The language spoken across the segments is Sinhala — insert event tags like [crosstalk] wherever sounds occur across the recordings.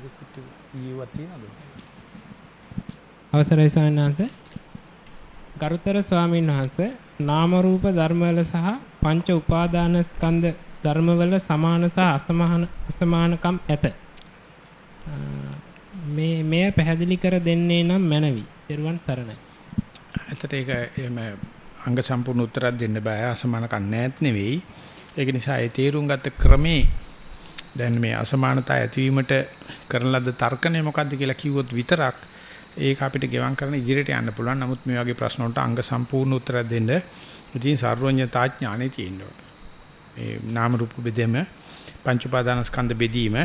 අවසරයි. ඊයේ ප්‍රශ්න දෙකක් ඊයේවත් තියෙනවද? අවසරයි ස්වාමීන් වහන්සේ. ගරුතර ස්වාමීන් වහන්සේ නාම රූප ධර්මවල සහ පංච උපාදාන ස්කන්ධ ධර්මවල සමාන සහ අසමාන අසමානකම් ඇත. මේ මෙය පැහැදිලි කර දෙන්නේ නම් මැනවි. ත්වන් සරණයි. ඇත්තට ඒක එහෙම අංග සම්පූර්ණ උත්තරයක් දෙන්න බෑ අසමානකම් නැත් නෙවෙයි. ඒක නිසා ඒ තීරුම් ගත ක්‍රමේ දැන් මේ අසමානතා ඇතිවීමට කරන ලද තර්කණය මොකද්ද කියලා කිව්වොත් විතරක් ඒක අපිට ගෙවම් කරන ඉදිරියට යන්න පුළුවන්. නමුත් මේ වගේ ප්‍රශ්න වලට අංග සම්පූර්ණ උත්තරයක් දෙන්න ඉතින් සර්වඥතා ඥානෙ තියෙන්න ඕන. මේ නාම රූප බෙදෙම පංච උපාදානස්කන්ධ බෙදීම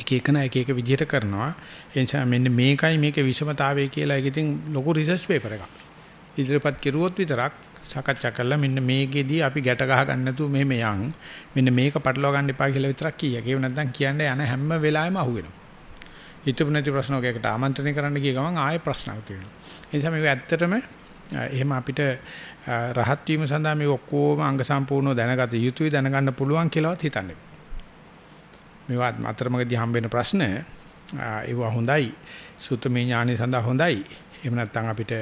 එක එකන එක එක විදිහට කරනවා. ඒ නිසා මෙන්න මේකයි මේකේ විෂමතාවය කියලා ඒක ඉතින් ලොකු රිසර්ච් පේපර් එකක්. ඉදිරියපත් කෙරුවොත් විතරක් සාකච්ඡා කරලා මෙන්න මේකෙදී අපි ගැට ගහ ගන්න නැතුව මෙහෙම යන් මෙන්න මේක පටලවා ගන්න එපා කියලා විතරක් කියයි. ඒක නැත්නම් කියන්නේ යන හැම වෙලාවෙම අහුවෙනවා. හිතපු නැති ප්‍රශ්න ඔකයකට ආමන්ත්‍රණය කරන්න ගිය ගමන් ආයෙ ප්‍රශ්නක් තියෙනවා. ඒ නිසා මේක ඇත්තටම එහෙම අපිට රහත් වීම සඳහා මේ ඔක්කොම අංග සම්පූර්ණව දැනගත යුතුයි දැනගන්න පුළුවන් කියලාවත් හිතන්නේ. මේවා අතරමඟදී හම්බ වෙන ප්‍රශ්න ඒවා හොඳයි. සුතමේ ඥානෙ සඳහා හොඳයි. එහෙම නැත්නම් අපිට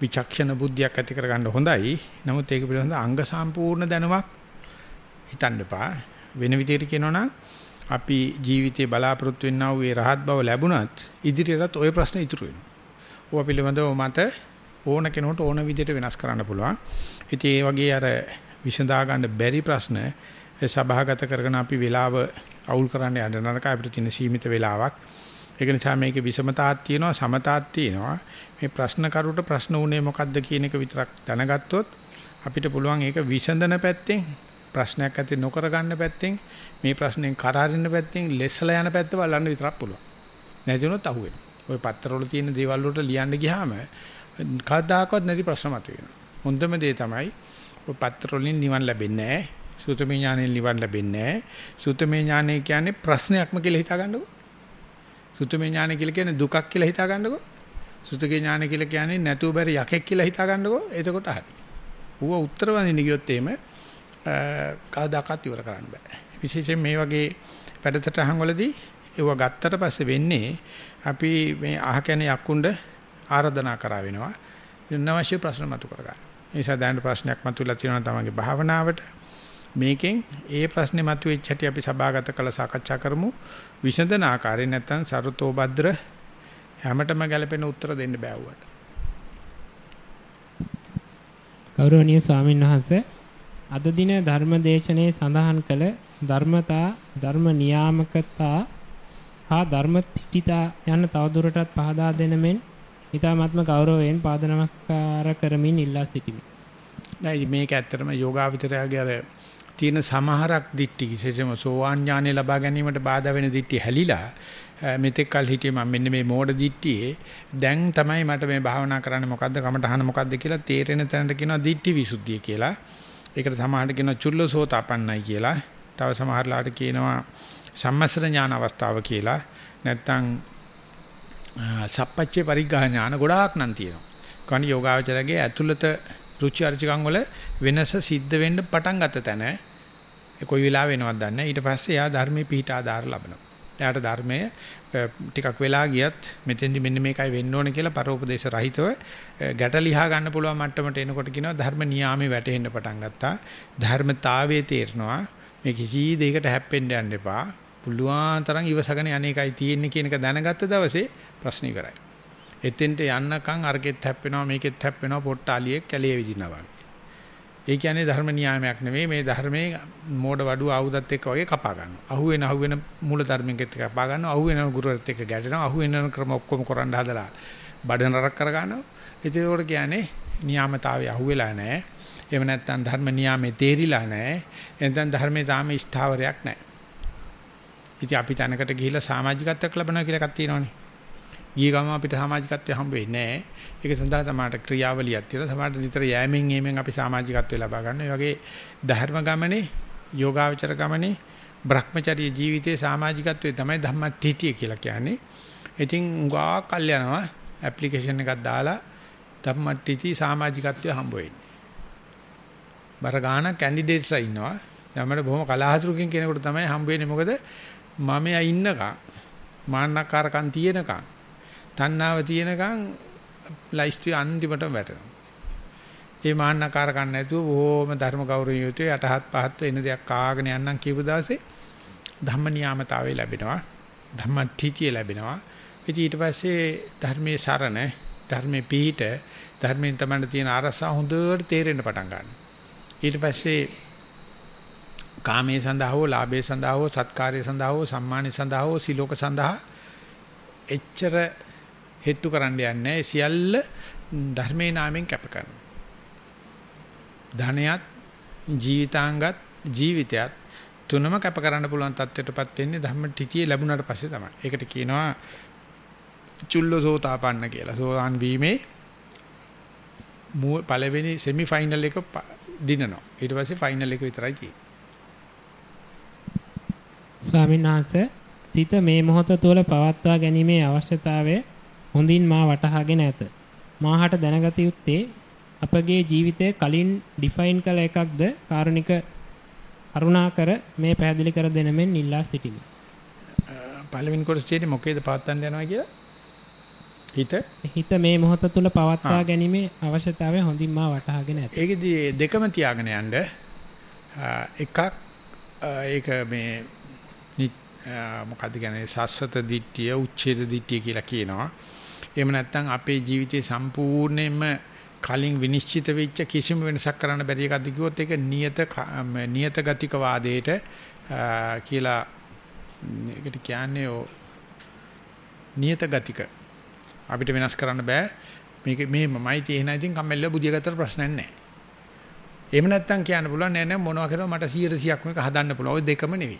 විචක්ෂණ බුද්ධියක් ඇති කරගන්න හොඳයි. නමුත් ඒක පිළිබඳ අංග සම්පූර්ණ දැනුමක් හිතන්න එපා. වෙන විදිහට කියනවනම් අපි ජීවිතේ බලාපොරොත්තු වෙන්නා වූ ඒ රහත් බව ලැබුණත් ඉදිරියටත් ওই ප්‍රශ්න ඉතුරු වෙනවා. ඕවා පිළිබඳව මත ඕන කෙනෙකුට ඕන විදිහට වෙනස් කරන්න පුළුවන්. ඉතින් ඒ වගේ අර විසඳා ගන්න බැරි ප්‍රශ්න සභාගත කරගෙන අපි වෙලාව අවුල් කරන්න යන්න නරක අපිට තියෙන සීමිත වෙලාවක්. ඒක නිසා මේකේ විෂමතාවක් තියෙනවා සමතාවක් තියෙනවා. මේ ප්‍රශ්න කරුට ප්‍රශ්න උනේ මොකද්ද කියන එක විතරක් දැනගත්තොත් අපිට පුළුවන් ඒක විසඳන පැත්තෙන් ප්‍රශ්නයක් ඇති නොකර ගන්න පැත්තෙන් මේ ප්‍රශ්නෙන් කරාරින්න පැත්තෙන් ලෙස්සලා යන පැත්ත බලන්න විතරක් පුළුවන්. නැති වුණොත් අහුවෙනවා. ওই පත්තරවල තියෙන දේවල් වලට ලියන්න ගියාම කවදාකවත් නැති ප්‍රශ්න මතුවෙනවා. හොඳම දේ තමයි ඔය පත්තරවලින් නිවන් ලැබෙන්නේ නැහැ. සූතමේ ඥානෙන් නිවන් ලැබෙන්නේ නැහැ. සූතමේ ඥානෙ කියන්නේ ප්‍රශ්නයක්ම කියලා හිතා ගන්නකො. සූතමේ ඥානෙ කියලා කියන්නේ දුකක් කියලා හිතා ගන්නකො. සුතගේ ඥාන කියලා කියන්නේ නැතුව බැරි යකෙක් කියලා හිතා ගන්නකො එතකොට හරි. ඌව උත්තර වඳින්න ගියොත් එහෙම කවදාකවත් ඉවර කරන්න බෑ. විශේෂයෙන් මේ වගේ වැඩසටහන් වලදී ඒව ගත්තට පස්සේ වෙන්නේ අපි මේ අහ කැනේ යක්කුණ්ඩ ආරාධනා කරා වෙනවා. නවශ්‍ය ප්‍රශ්න මතු කරගන්න. ඒ නිසා දැනට ප්‍රශ්නයක් මතුවලා තියෙනවා තමන්ගේ භාවනාවට. මේකෙන් ඒ ප්‍රශ්නේ මතුවෙච්ච හැටි අපි සභාගත කළ සාකච්ඡා කරමු. විසඳන ආකාරයෙන් නැත්නම් සරුතෝ භද්‍ර හැමතෙම ගැලපෙන උත්තර දෙන්න බෑවුවට. ගෞරවනීය ස්වාමීන් වහන්සේ අද දින ධර්මදේශනයේ සඳහන් කළ ධර්මතා ධර්ම නියාමකතා හා ධර්ම තිටිතා යන තවදුරටත් පහදා දෙන මෙන් ඊ타ත්ම ගෞරවයෙන් පාද නමස්කාර කරමින් ඉල්ලා සිටිමි. නෑ මේක ඇත්තටම යෝගාවචරයාගේ අර තියෙන සමහරක් දිට්ටි විශේෂම සෝවාන් ඥානෙ ලබා ගැනීමට බාධා වෙන දිට්ටි හැලිලා මෙතෙක් කල් හිටියේ මම මෙන්න මේ මෝඩ දිට්ටියේ දැන් තමයි මට මේ භාවනා කරන්න මොකද්ද කමටහන මොකද්ද කියලා තේරෙන තැනට කියනවා දිට්ටි විසුද්ධිය කියලා. ඒකට සමහරට කියනවා චුල්ලසෝතපන්නයි කියලා. තව සමහරලාට කියනවා සම්මස්ර ඥාන අවස්ථාව කියලා. නැත්තම් සප්පච්චේ පරිග්‍රහ ඥාන ගොඩාක් නම් තියෙනවා. කණි යෝගාවචරගේ ඇතුළත රුචි අරුචිකම් වල වෙනස සිද්ධ වෙන්න පටන් ගත තැන කොයි වෙලාව වෙනවද දන්නේ ඊට පස්සේ එයා ධර්මයේ පිහිට ආධාර ලබනවා. එයාට ධර්මයේ ටිකක් වෙලා ගියත් මෙතෙන්දි මෙන්න මේකයි වෙන්න ඕනේ කියලා පරෝපදේශ රහිතව ගැටලිහා ගන්න පුළුවන් මට්ටමට එනකොට කියනවා ධර්ම නියාමේ වැටෙන්න පටන් ගත්තා. ධර්මතාවයේ තේරෙනවා මේ කිසි දෙයකට හැප්පෙන්න යන්න එපා. පුළුවන් තරම් ඉවසගෙන අනේකයි තියෙන්නේ කියන එක දැනගත්ත දවසේ ප්‍රශ්න ඉවරයි. එතෙන්ට යන්නකම් අරකෙත් හැප්පෙනවා මේකෙත් හැප්පෙනවා පොට්ටාලියෙක් කැලේ විදිනා වගේ. ඒ කියන්නේ ධර්ම නියාමයක් නෙවෙයි මේ ධර්මයේ මෝඩ වඩුව ආයුධත් එක්ක වගේ කපා ගන්නවා. අහුවෙන අහුවෙන මූල ධර්මයෙන් එක්ක කපා ගන්නවා. අහුවෙන ගුරුවරත් එක්ක ගැටෙනවා. අහුවෙන ක්‍රම ඔක්කොම කරන්න හදලා බඩ නරක කර ගන්නවා. ඒකෝට කියන්නේ නියාමතාවය අහුවෙලා නැහැ. එහෙම නැත්නම් ධර්ම නියාමේ තේරිලා නැහැ. එතෙන් ධර්මයේ තාම ස්ථාවරයක් නැහැ. ඉතින් අපි තැනකට ගිහිල්ලා සමාජිකත්වයක් ලබනවා කියලා එකක් තියෙනවනේ. ගිය ගම අපිට සමාජිකත්වය හම්බ වෙන්නේ නැහැ. ඒක සඳහා සමාජ ක්‍රියාවලියක් තියෙනවා. සමාජ නිතර යෑමෙන් යෑමෙන් අපි සමාජිකත්වය ලබා ගන්න. ඒ වගේ ධර්ම ගමනේ, යෝගාවචර ගමනේ, Brahmacharya ජීවිතයේ සමාජිකත්වය තමයි ධම්මටිතිය කියලා කියන්නේ. ඉතින් උගා කල් යනවා ඇප්ලිකේෂන් එකක් දාලා ධම්මටිති සමාජිකත්වය හම්බ වෙන්නේ. බර ගාන කැන්ඩිඩේට්ස්ලා ඉන්නවා. දැන් මට බොහොම කලාහසුරුකින් කෙනෙකුට තමයි හම්බ වෙන්නේ මොකද මම ඉන්නකම් මාන්නකාරකම් තියෙනකම් තණ්හාව තියෙනකම් ලයිස්ට් අන්තිමටම වැටෙනවා. ඒ මාන්නකාරකම් නැතුව බොහොම ධර්ම ගෞරවය යුතුව යටහත් පහත් වෙන දෙයක් කාගෙන යන්නම් කියපු දාසේ ධම්ම නියාමතාවය ලැබෙනවා. ධම්මඨිතිය ලැබෙනවා. ඉතින් ඊට පස්සේ ධර්මයේ සරණ ධර්මයේ පිහිට ධර්මයෙන් තමයි තියෙන අරසා හොඳට තේරෙන්න පටන් ගන්නවා. ඊට පස්සේ කාමයේ සඳහා හෝ ලාභයේ සඳහා හෝ සත්කාරයේ සඳහා හෝ සම්මානයේ සඳහා හෝ සිලෝක සඳහා එච්චර හෙට්ටු කරන්න යන්නේ සියල්ල ධර්මයේ නාමයෙන් කැප කරනවා. ධනයත් ජීවිතාංගත් ජීවිතයත් තුනම කැප කරන්න පුළුවන් තත්ත්වයටපත් වෙන්නේ ධම්ම ටිතිය ලැබුණාට පස්සේ තමයි. ඒකට කියනවා චුල්ලසෝතාපන්න කියලා. සෝවාන් වීමේ පළවෙනි সেমি ෆයිනල් එක දිනනවා. ඊට පස්සේ ෆයිනල් එක විතරයි තියෙන්නේ. ස්වාමීන් වහන්සේ සිත මේ මොහොත තුළ පවත්වා ගැනීමේ අවශ්‍යතාවය හොඳින් මා වටහාගෙන ඇත. මාහට දැනගත යුත්තේ අපගේ ජීවිතය කලින් ඩිෆයින් කළ එකක්ද කාරුණික කරුණාකර මේ පැහැදිලි කර දෙන මෙන් ඉල්ලා සිටිමි. පළවෙනි කොටස් තියෙන්නේ මොකේද පවත්වන්න යනවා කියලා? හිත හිත මේ මොහොත තුළ පවත්වා ගැනීමේ අවශ්‍යතාවය හොඳින් මා වටහාගෙන ඇත. ඒකෙදි දෙකම තියාගෙන යන්න එකක් ඒක මේ මොකද්ද කියන්නේ සස්සත දිට්ඨිය උච්ඡේද දිට්ඨිය කියලා කියනවා. එහෙම නැත්නම් අපේ ජීවිතේ සම්පූර්ණයෙන්ම කලින් විනිශ්චිත වෙච්ච කිසිම වෙනසක් කරන්න බැරි එකක්ද කිව්වොත් ඒක නියත නියත ගතික වාදයට කියලා ඒකට කියන්නේ ඔ නියත ගතික. අපිට වෙනස් කරන්න බෑ. මේක මෙහෙමමයි තියෙන ඉතින් කම්මැලිලා බුදිය ගතට ප්‍රශ්නයක් නැහැ එහෙම නැත්තම් කියන්න පුළුවන් නෑ නෑ මොනවා කරව මට 100 100ක් මේක හදන්න පුළුවන්. ඔය දෙකම නෙවෙයි.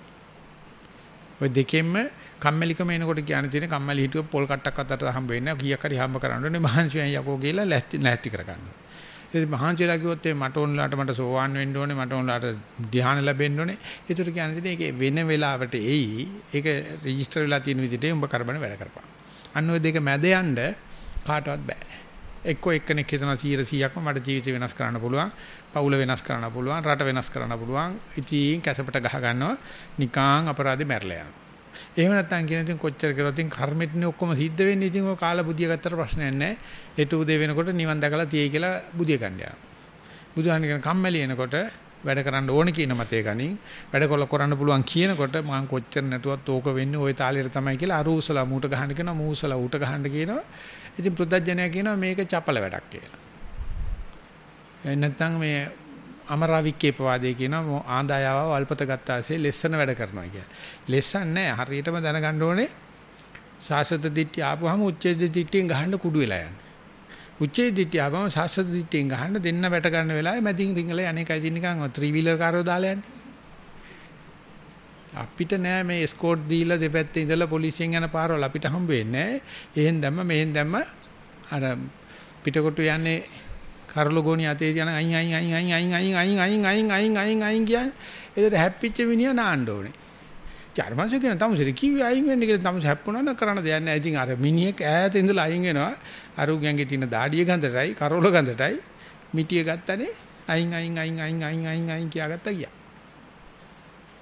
ඔය දෙකෙන්ම කම්මැලිකම එනකොට කියන තියෙන කම්මැලි හිතුව පොල් කට්ටක් අතට හම්බ වෙන්නේ කීයක් හරි හම්බ කරන්න ඕනේ මහන්සියෙන් යකෝ කියලා ලැස්ති නැති කරගන්න. ඉතින් මහන්සියලා කිව්වොත් මට ඕනලාට මට සෝවාන් වෙන්න ඕනේ මට ඕනලාට ධ්‍යාන ලැබෙන්න ඕනේ. ඒතර කියන්නේ ඒක වෙන වෙලාවට එයි. ඒක රෙජිස්ටර් වෙලා තියෙන විදිහට උඹ කරබන වැඩ කරපන්. අන්න ওই දෙක මැද යන්න කාටවත් බෑ. එක්ක එක්කෙනෙක් හිතන 100%ක්ම මට ජීවිතය වෙනස් කරන්න පුළුවන්. පවුල වෙනස් කරන්න පුළුවන්. රට වෙනස් කරන්න පුළුවන්. ඉතින් කැසපට ගහ ගන්නවා. නිකාං අපරාධේ මැරලා යනවා. එහෙම නැත්නම් කියන ඉතින් කොච්චර කරොත් ඉතින් කර්මෙටනේ ඔක්කොම සිද්ධ වෙන්නේ. ඉතින් ඔය කාලා බුදිය ගත්තට ප්‍රශ්නයක් නැහැ. හෙට උදේ වෙනකොට නිවන් දැකලා තියෙයි කියලා බුදිය ගන්න යනවා. බුදුහාම කියන කම්මැලි එනකොට වැඩ කරන්න ඕන කියන මතය ගනින් වැඩ කොල්ල කරන්න පුළුවන් කියනකොට මම කොච්චර නැතුවත් ඕක වෙන්නේ ওই තාලෙට තමයි කියලා අර උසලා මූට ගහන්න කියනවා මූසලා ඌට ගහන්න කියනවා ඉතින් පෘථජ්ජනයා කියනවා මේක චපල වැඩක් කියලා. නැත්නම් මේ අමරාවික්කේපවාදයේ කියනවා ආදායාව වල්පත ගත්තාසේ ලෙස්සන වැඩ කරනවා කියලා. ලෙස්සන් නැහැ හරියටම දැනගන්න ඕනේ සාසත දිට්ඨිය ආපුවම උච්චේද දිට්ඨියෙන් ගහන්න කුඩු වෙලා යන්නේ. උච්චේ දිට්ඨිය ආපුවම සාසත දිට්ඨියෙන් ගහන්න දෙන්න වැට ගන්න වෙලාවේ මැදින් රිංගල අනේකයි දින නිකන් ත්‍රී වීලර් කාරෝ දාලා යන්නේ. අපිට නෑ මේ ස්කෝට් දීලා දෙපැත්තේ ඉඳලා පොලිසියෙන් යන පාරවල් අපිට හම්බ වෙන්නේ නෑ. එහෙන් දැම්ම මෙහෙන් දැම්ම අර පිටකොටු යන්නේ කරලගෝණි අතේ යන අයින් අයින් අයින් අයින් අයින් අයින් අයින් අයින් අයින් අයින් අයින් අයින් කියන්නේ ඒකට හැප්පිච්ච මිනිහා නාන්න ඕනේ. ජර්මන්සෝ කියන තමසරි කිව්වේ අයින් වෙන්න කියලා තමස හැප්පුණා නම් කරන්න දෙයක් නැහැ. ඉතින් අර මිනිහෙක් ඈත ඉඳලා අයින් වෙනවා. අරුගයන්ගේ තියෙන දාඩිය ගඳටයි කරෝල ගඳටයි මිටිය ගත්තනේ අයින් අයින් අයින් අයින් අයින් අයින් අයින් කියාගත්තා ගියා.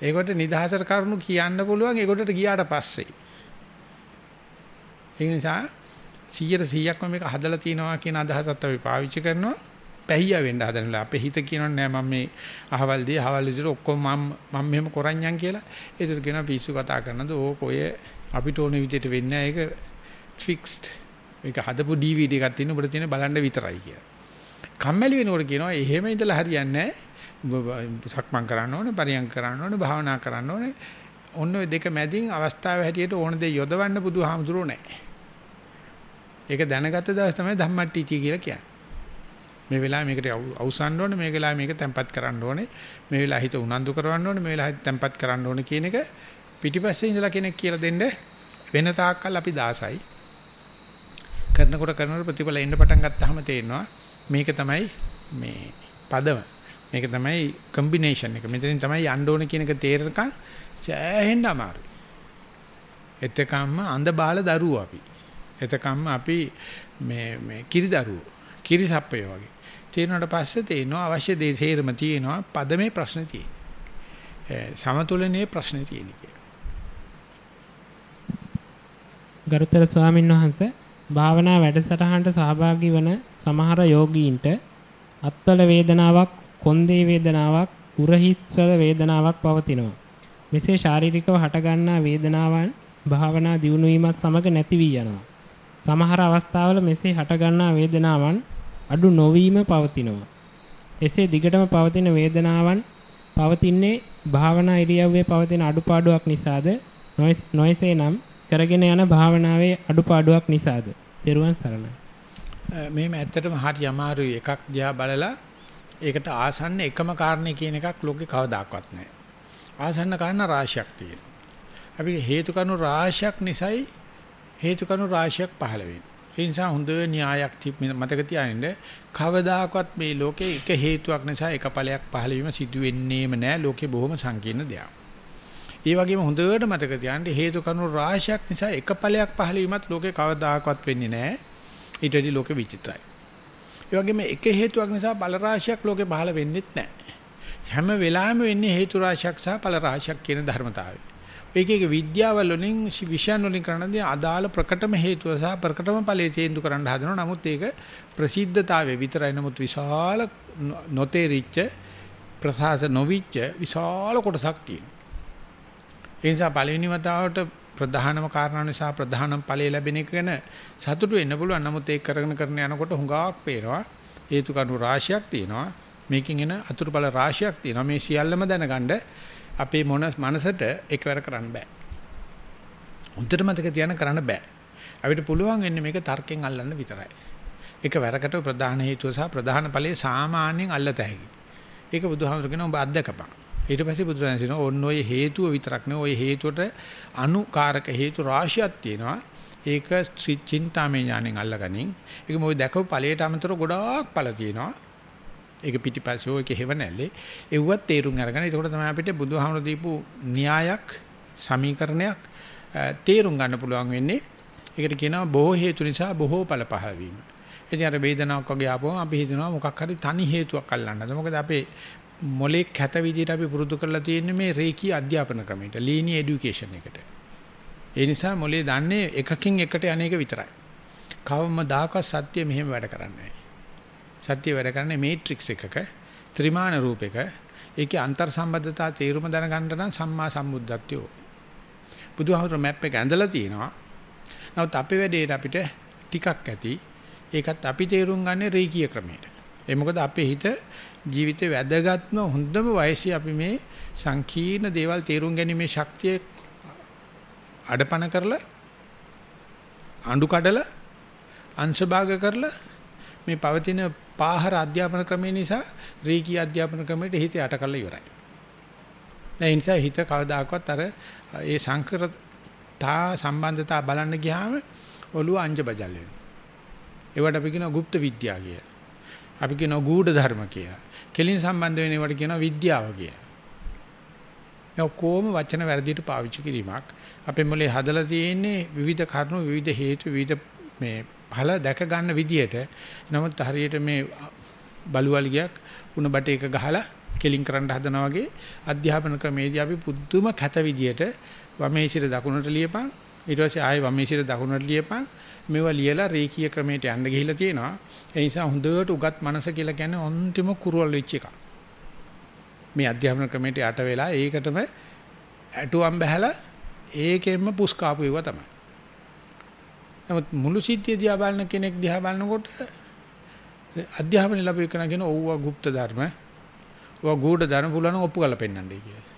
ඒකට නිදහසට කරුණු කියන්න පුළුවන් ඒකට ගියාට පස්සේ. ඒ නිසා 100%ක්ම මේක හදලා තියනවා කියන අදහසත් අපි පාවිච්චි කරනවා. පැහිය වෙන්න හදනලා අපේ හිත කියනොත් නෑ මම මේ අහවල් දී අහවල් විදිහට ඔක්කොම මම මම මෙහෙම කරන්නම් කියලා. ඒතර කියනවා පිස්සු කතා කරනද ඕක ඔය අපිට ඕන විදිහට වෙන්නේ ඒක ෆික්ස්ඩ්. ඒක හදපු DVD එකක් තියෙන ඔබට තියෙන බලන්න විතරයි කියලා. කම්මැලි වෙනකොට කියනවා එහෙම ඉඳලා හරියන්නේ නෑ. සක්මන් කරන්න ඕනේ, පරියන් කරන්න ඕනේ, භාවනා කරන්න ඕනේ. ඔන්න ඔය දෙක මැදින් අවස්ථාව හැටියට ඕන දේ යොදවන්න බුදුහාමුදුරුවෝ නැහැ. ඒක දැනගත්ත දවස් තමයි ධම්මට්ටිචි කියලා කියන්නේ. මේ වෙලාවේ මේකට අවසන් ඕනේ මේ වෙලාවේ මේක තැම්පත් කරන්න ඕනේ මේ වෙලාව හිත උනන්දු කරවන්න ඕනේ මේ වෙලාව තැම්පත් කරන්න ඕනේ කියන එක පිටිපස්සේ ඉඳලා කෙනෙක් කියලා දෙන්න වෙන තාක්කල් අපි දාසයි. කරනකොට කරනකොට ප්‍රතිඵල එන්න පටන් ගත්තාම තේරෙනවා මේක තමයි මේ පදම. මේක තමයි කම්බිනේෂන් එක. මෙතනින් තමයි යන්න ඕනේ කියන එක තේරෙනකන් සෑහෙන්න අමාරුයි. එතකම්ම අඳ බාල දරුවෝ අපි. එතකම්ම අපි මේ මේ කිරි දරුවෝ කිරි සප්පයෝ වගේ තේරුණාට පස්සේ තේනවා අවශ්‍ය දේ තේරම තියෙනවා පදමේ ප්‍රශ්නේ තියෙනවා. සමතුලනයේ ප්‍රශ්නේ තියෙන්නේ කියලා. ගරුතර ස්වාමීන් වහන්සේ භාවනා වැඩසටහනට සහභාගී වන සමහර යෝගීන්ට අත්වල වේදනාවක්, කොන්දේ වේදනාවක්, උරහිස්වල වේදනාවක් පවතිනවා. මෙසේ ශාරීරිකව හටගන්නා වේදනාවන් භාවනා දියුණු වීමත් සමග නැති වී යනවා. සමහර අවස්ථාවල මෙසේ හටගන්නා වේදනාවන් අඩු නොවීම පවතිනවා. එසේ දිගටම පවතින වේදනාවන් පවතින්නේ භාවනා ඉරියව්වේ පවතින අඩුපාඩුවක් නිසාද නොයසේ නම් කරගෙන යන භාවනාවේ අඩුපාඩුවක් නිසාද? ත්වන් සරණයි. මේම ඇත්තටම හරි අමාරුයි එකක් දිහා බලලා ඒකට ආසන්න එකම කාරණේ කියන එකක් ලෝකේ කවදාකවත් නැහැ. ආසන්න කාරණා රාශියක් තියෙනවා. අපි හේතු කණු රාශියක් නිසායි හේතු කණු රාශියක් පහළ වෙන්නේ. ඒ නිසා හොඳ න්‍යායක් මතක තියාගන්න කවදාකවත් මේ ලෝකේ එක හේතුවක් නිසා එක ඵලයක් පහළ වීම සිදු වෙන්නේම නැහැ. ලෝකේ බොහොම සංකීර්ණ දෙයක්. ඒ වගේම හොඳට මතක තියාගන්න හේතු කරුණු රාශියක් නිසා එක ඵලයක් පහළ වීමත් ලෝකේ කවදාකවත් වෙන්නේ නැහැ. ඊට වඩා ලෝකෙ විචිත්‍රයි. ඒ වගේම එක හේතුවක් නිසා ඵල රාශියක් ලෝකේ පහළ වෙන්නේත් නැහැ. හැම වෙලාවෙම වෙන්නේ හේතු රාශියක් සහ ඵල රාශියක් කියන ධර්මතාවය. ඒක එක විද්‍යාවල වලින් විෂයන් වලින් කරනදී අදාළ ප්‍රකටම හේතුව සහ ප්‍රකටම ඵලයේ තේන්දු කරන්න හදනවා. නමුත් ඒක ප්‍රසිද්ධතාවයේ විතරයි නමුත් විශාල නොතේරිච්ච ප්‍රසාස නොවිච්ච විශාල කොටසක් තියෙනවා. ඒ නිසා පළවෙනි වතාවට ප්‍රධානම කාරණා නිසා ප්‍රධානම ඵලය ලැබෙන එක ගැන සතුටු වෙන්න පුළුවන්. නමුත් ඒක කරගෙන කරන යනකොට හුඟක් පේනවා හේතු කණු රාශියක් තියෙනවා. මේකෙන් එන අතුරුඵල රාශියක් තියෙනවා. මේ සියල්ලම දැනගන්න අපේ මොන මනසට එකවර කරන්න බෑ. උන්ට මතක තියාගෙන කරන්න බෑ. අපිට පුළුවන් වෙන්නේ මේක තර්කයෙන් අල්ලන්න විතරයි. ඒක වැරකට ප්‍රධාන හේතුව සහ ප්‍රධාන ඵලයේ සාමාන්‍යයෙන් අල්ලත හැකියි. ඒක බුදුහාමුදුරු කියනවා ඔබ අත්දකපන්. ඊට පස්සේ බුදුරජාණන් කියනවා ඔන්න ඔය හේතුව විතරක් නෙවෙයි ඔය හේතුවට අනුකාරක හේතු රාශියක් තියෙනවා. ඒක චින්තාමය ඥාණයෙන් අල්ලගනින්. ඒක මොකද දැකපු ඵලයට අමතරව ගොඩාක් ඵල තියෙනවා. ඒක පිටිපස්සෝ ඒක හේව නැල්ලේ. එව්වත් තේරුම් අරගෙන ඒකට තමයි අපිට බුදුහාමුදුරු දීපු න්‍යායක් සමීකරණයක් තේරුම් ගන්න පුළුවන් වෙන්නේ. ඒකට කියනවා බොහෝ හේතු නිසා බොහෝ ඵල පහළ වීම ඉතින් අර වේදනාවක් වගේ ආපුවම අපි හිතනවා මොකක් හරි තනි හේතුවක් අල්ලන්නද මොකද අපේ මොලේ කැත විදිහට අපි පුරුදු කරලා තියෙන්නේ මේ රේකී අධ්‍යාපන ක්‍රමයට ලීනි এডুকেෂන් එකට. ඒ නිසා මොලේ දන්නේ එකකින් එකට යන්නේක විතරයි. කවම දායක සත්‍ය මෙහෙම වැඩ කරන්නේ. සත්‍ය වැඩ කරන්නේ මේට්‍රික්ස් එකක ත්‍රිමාන රූපයක ඒකේ අන්තර් සම්බන්ධතා තේරුම දැනගන්න නම් සම්මා සම්බුද්ධත්වයෝ. බුදුහාමුදුර මැප් එක ඇඳලා තියෙනවා. නමුත් අපේ වැඩේට අපිට ටිකක් ඇති. ඒකත් අපි තේරුම් ගන්නේ රේකී ක්‍රමයට. ඒ මොකද අපේ හිත ජීවිතේ වැදගත්ම හොඳම වයසේ අපි මේ සංකීර්ණ දේවල් තේරුම් ගැනීමේ ශක්තිය අඩපණ කරලා අඬු කඩලා අංශභාග කරලා මේ පවතින පාහර අධ්‍යාපන ක්‍රමය නිසා රීකී අධ්‍යාපන ක්‍රමයට හිත යට කරලා ඉවරයි. ඒ නිසා හිත කවදාකවත් අර ඒ සංකරතා සම්බන්ධතා බලන්න ගියාම ඔළුව අංජ බජල් වෙනවා. ඒවට අපි කියනවා গুপ্ত විද්‍යාව කියලා. අපි කියනවා ගූඪ ධර්ම කියලා. කෙලින් සම්බන්ධ වෙන ඒවට කියනවා විද්‍යාව කියලා. මේ කොහොම වචන වැරදියට පාවිච්චි කිරීමක් අපේ මොලේ හදලා තියෙන්නේ විවිධ කරුණු විවිධ හේතු විවිධ මේ ඵල දැක ගන්න විදියට නමුත් හරියට මේ බලුවලියක් උණ බටේක ගහලා කෙලින් කරන්න හදනවා වගේ අධ්‍යාපන ක්‍රමේදී අපි පුදුම කැත විදියට වමේ සිර දකුණට ලියපන් ඊට පස්සේ ආයෙ වමේ සිර දකුණට ලියපන් මේවා ලියලා රේඛීය ක්‍රමයට යන්න ගිහිල්ලා තියෙනවා ඒ නිසා හොඳට උගත් මනස කියලා කියන්නේ අන්තිම කුරුවල් වෙච්ච එකක්. මේ අධ්‍යාපන ක්‍රමයට යට වෙලා ඒකටම ඇටුවම් බහැලා ඒකෙන්ම පුස්කාපු ඒවා තමයි. නමුත් මුළු සිද්ධිය දිහා බලන කෙනෙක් දිහා බලනකොට අධ්‍යාපන ලැබෙයි කරන කියන ඕවා গুপ্ত ධර්ම, ඕවා ගුඪ ධර්ම පුලන ඔප්පු කරලා පෙන්නන්නයි කියලා.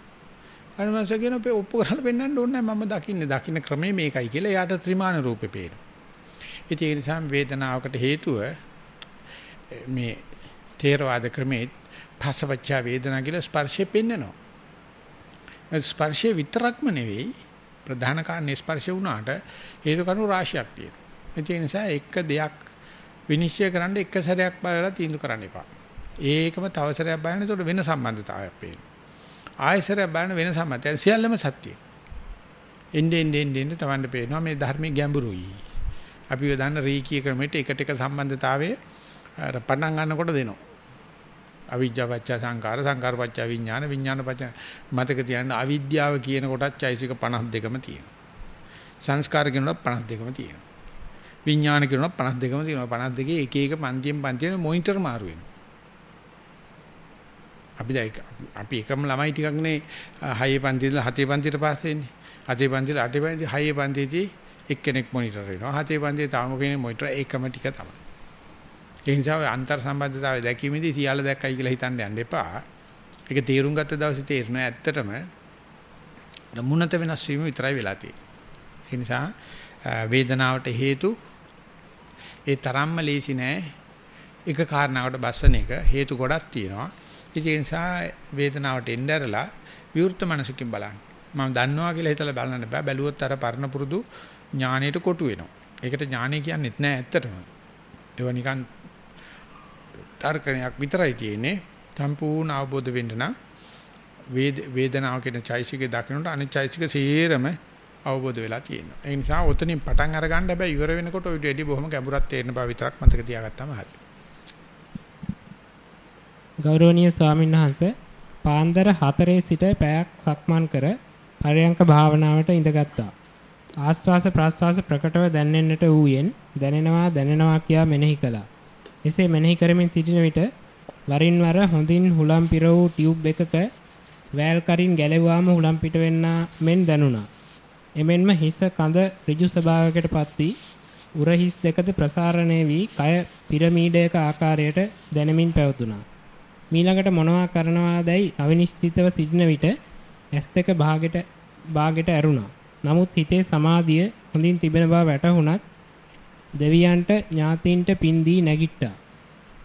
අනිවාර්ය කියන ඔපේ ඔප්පු කරලා පෙන්වන්න ඕනේ නැහැ මම දකින්නේ දකින්න ක්‍රමය මේකයි කියලා. එයාට ත්‍රිමාන රූපේ පේනවා. ඒ නිසා වේදනාවකට හේතුව මේ තේරවාද ක්‍රමේ භාසවච්චා වේදනා කියලා ස්පර්ශය පෙන්නනවා. ස්පර්ශය විතරක්ම නෙවෙයි ප්‍රධාන කාරණේ ස්පර්ශය වුණාට හේතු කරුණු රාශියක් තියෙනවා. ඒ නිසා එක දෙයක් විනිශ්චය කරන්න එක සැරයක් බලලා තීන්දුව කරන්න එපා. ඒකම තව සැරයක් බලන එතකොට වෙන සම්බන්ධතාවයක් පේනවා. ආයසරයක් බලන වෙන සම්බන්ධතාවය සියල්ලම සත්‍යයි. එන්නේ එන්නේ එන්නේ තවන්න පේනවා මේ ධර්මයේ ගැඹුරුයි. අපිව දන්න රීකී ක්‍රමයට එකට එක සම්බන්ධතාවයේ අර පටන් ගන්නකොට දෙනවා. අවිජ්ජා පත්‍ය සංකාර සංකාර පත්‍ය විඥාන විඥාන පත්‍ය මතක තියාගන්න අවිද්‍යාව කියන කොටත් චෛසික 52ම තියෙනවා. සංස්කාර කියනකොට 52ම තියෙනවා. විඥාන කියනකොට 52ම තියෙනවා. 52 එක එක පන්තියෙන් පන්තියෙන් මොනිටර් මාරු වෙනවා. අපි දැන් අපි එකම ළමයි ටිකක් නේ හයේ පන්තියේ ඉඳලා හතේ පන්තියට පාස් වෙන්නේ. හතේ පන්තියට අටේ පන්තියේ හයේ පන්තියේදී එක්කෙනෙක් මොනිටර් වෙනවා. හතේ පන්තියේ තාම කෙනෙක් මොනිටර් ඒකම ටික තමයි. ඒ නිසා ඔය අන්තර් සම්බන්ධතාවය දැකීමේදී සියල්ල දැක්කයි කියලා හිතන්න යන්න එපා. ඒක තේරුම් ගත්ත දවසේ තේරෙනවා ඇත්තටම මුණත වෙනස් වීම විතරයි වෙලා තියෙන්නේ. ඒ නිසා වේදනාවට හේතු ඒ තරම්ම ලේසි නෑ. එක කාරණාවකට බස්සන එක හේතු ගොඩක් තියෙනවා. ඒ නිසා වේදනාවට එන්න ඇරලා විවෘත මනසකින් බලන්න. මම දන්නවා කියලා හිතලා බලන්න බෑ. බැලුවොත් අර පරණ පුරුදු ඥාණයට කොටු වෙනවා. ඒකට ඥාණය කියන්නේත් නෑ ඇත්තටම. ඒව නිකන් තර්කණයක් විතරයි තියෙන්නේ. සම්පූර්ණ අවබෝධ වෙන්න නම් වේදනාව කියන චෛසිකේ දකින්නට අනිත් චෛසික සීරම අවබෝධ වෙලා තියෙනවා. ඒ නිසා ඔතනින් පටන් අරගන්න හැබැයි ඉවර වෙනකොට ඔය ඩෙඩි බොහොම ගැඹුරක් තේරෙන බව විතරක් මතක තියාගත්තාම හරියි. ගෞරවනීය ස්වාමීන් වහන්සේ පාන්දර 4 සිට පැයක් සක්මන් කර පරයන්ක භාවනාවට ඉඳගත්තා. ආස්වාස ප්‍රාස්වාස ප්‍රකටව දැනෙන්නට වූයෙන් දැනෙනවා දැනෙනවා කියා මෙනෙහි කළා. එසේ මෙනෙහි කරමින් සිටින විට වරින් වර හොඳින් හුලම් පිර වූ ටියුබ් එකක වෑල් කරින් ගැලෙවුවාම හුලම් පිට වෙන්නා මෙන් දැනුණා. එමෙන්ම හිස කඳ ඍජු ස්වභාවයකටපත් වී උර හිස් දෙකද ප්‍රසාරණය වී කය පිරමීඩයක ආකාරයට දැනෙමින් පැවතුණා. මීළඟට මොනවා කරනවාදැයි අවිනිශ්චිතව සිටින විට ඇස් දෙක භාගෙට භාගෙට ඇරුණා. නමුත් හිතේ සමාධිය හොඳින් තිබෙන බව වැටහුණත් දෙවියන්ට ඥාතීන්ට පින් දී නැගිට්ටා.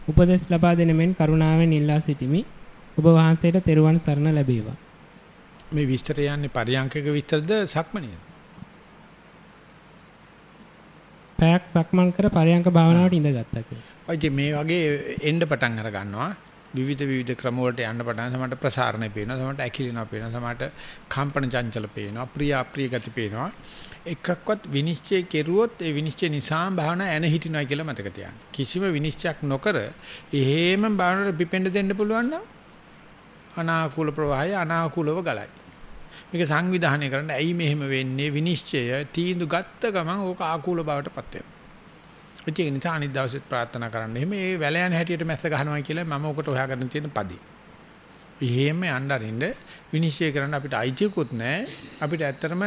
උපදෙස් ලබා දෙන මෙන් කරුණාවෙන් ඉල්ලා සිටිමි. ඔබ වහන්සේට තෙරුවන් සරණ ලැබේවා. මේ විස්තර යන්නේ පරියංකක විස්තරද සක්මණේද? පැයක් සක්මන් කර පරියංක භාවනාවට ඉඳගත්තා කියලා. ඔය මේ වගේ එන්න පටන් අර ගන්නවා. විවිධ විවිධ ක්‍රම වලට යන්න පටන් සමහරට ප්‍රසාරණය පේනවා සමහරට ඇකිලෙනවා පේනවා සමහරට කම්පන චංචල පේනවා ප්‍රිය අප්‍රිය ගති පේනවා එකක්වත් විනිශ්චය කෙරුවොත් ඒ විනිශ්චය නිසාම භාවනා ඇන හිටිනවා කියලා මතක තියාගන්න කිසිම විනිශ්චයක් නොකර එහෙම භාවනාවට පිපෙන්න දෙන්න පුළුවන් නම් අනාකූල ප්‍රවාහය අනාකූලව ගලයි මේක සංවිධානය කරන්න ඇයි මෙහෙම වෙන්නේ විනිශ්චය තීන්දුව ගත්ත ගමන් ඕක ආකූල බවටපත් වෙනවා ඒක නිසා අනිත් දවසෙත් ප්‍රාර්ථනා කරන්න. එහෙම ඒ වැල යන හැටියට මැස්ස ගහනවා කියලා මම ඔකට හොයාගන්න තියෙන පදේ. එහෙම යන්න අරින්න විනිශ්චය කරන්න අපිට අයිතියකුත් නැහැ. අපිට ඇත්තටම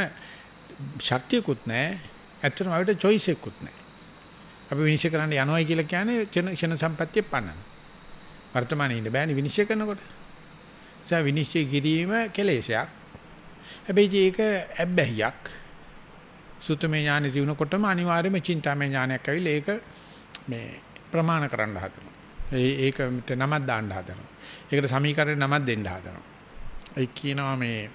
ශක්තියකුත් නැහැ. ඇත්තටම අපිට choice එකකුත් නැහැ. අපි විනිශ්චය කරන්න යනවායි කියලා කියන්නේ ක්ෂණ සම්පත්තිය පන්නන. වර්තමානයේ ඉන්න බෑනේ විනිශ්චය කරනකොට. ඒ විනිශ්චය කිරීම කෙලෙසයක්. හැබැයි ඒක ඇබ්බැහියක්. සුතමේ ඥානෙ දිනුනකොටම අනිවාර්යයෙන්ම චින්තාමය ඥානයක් ඇවිල්ලා ඒක මේ ප්‍රමාණ කරන්න හදනවා. ඒ ඒකට නමක් දාන්න හදනවා. ඒකට සමීකරණ නමක් දෙන්න හදනවා. ඒ කියනවා මේ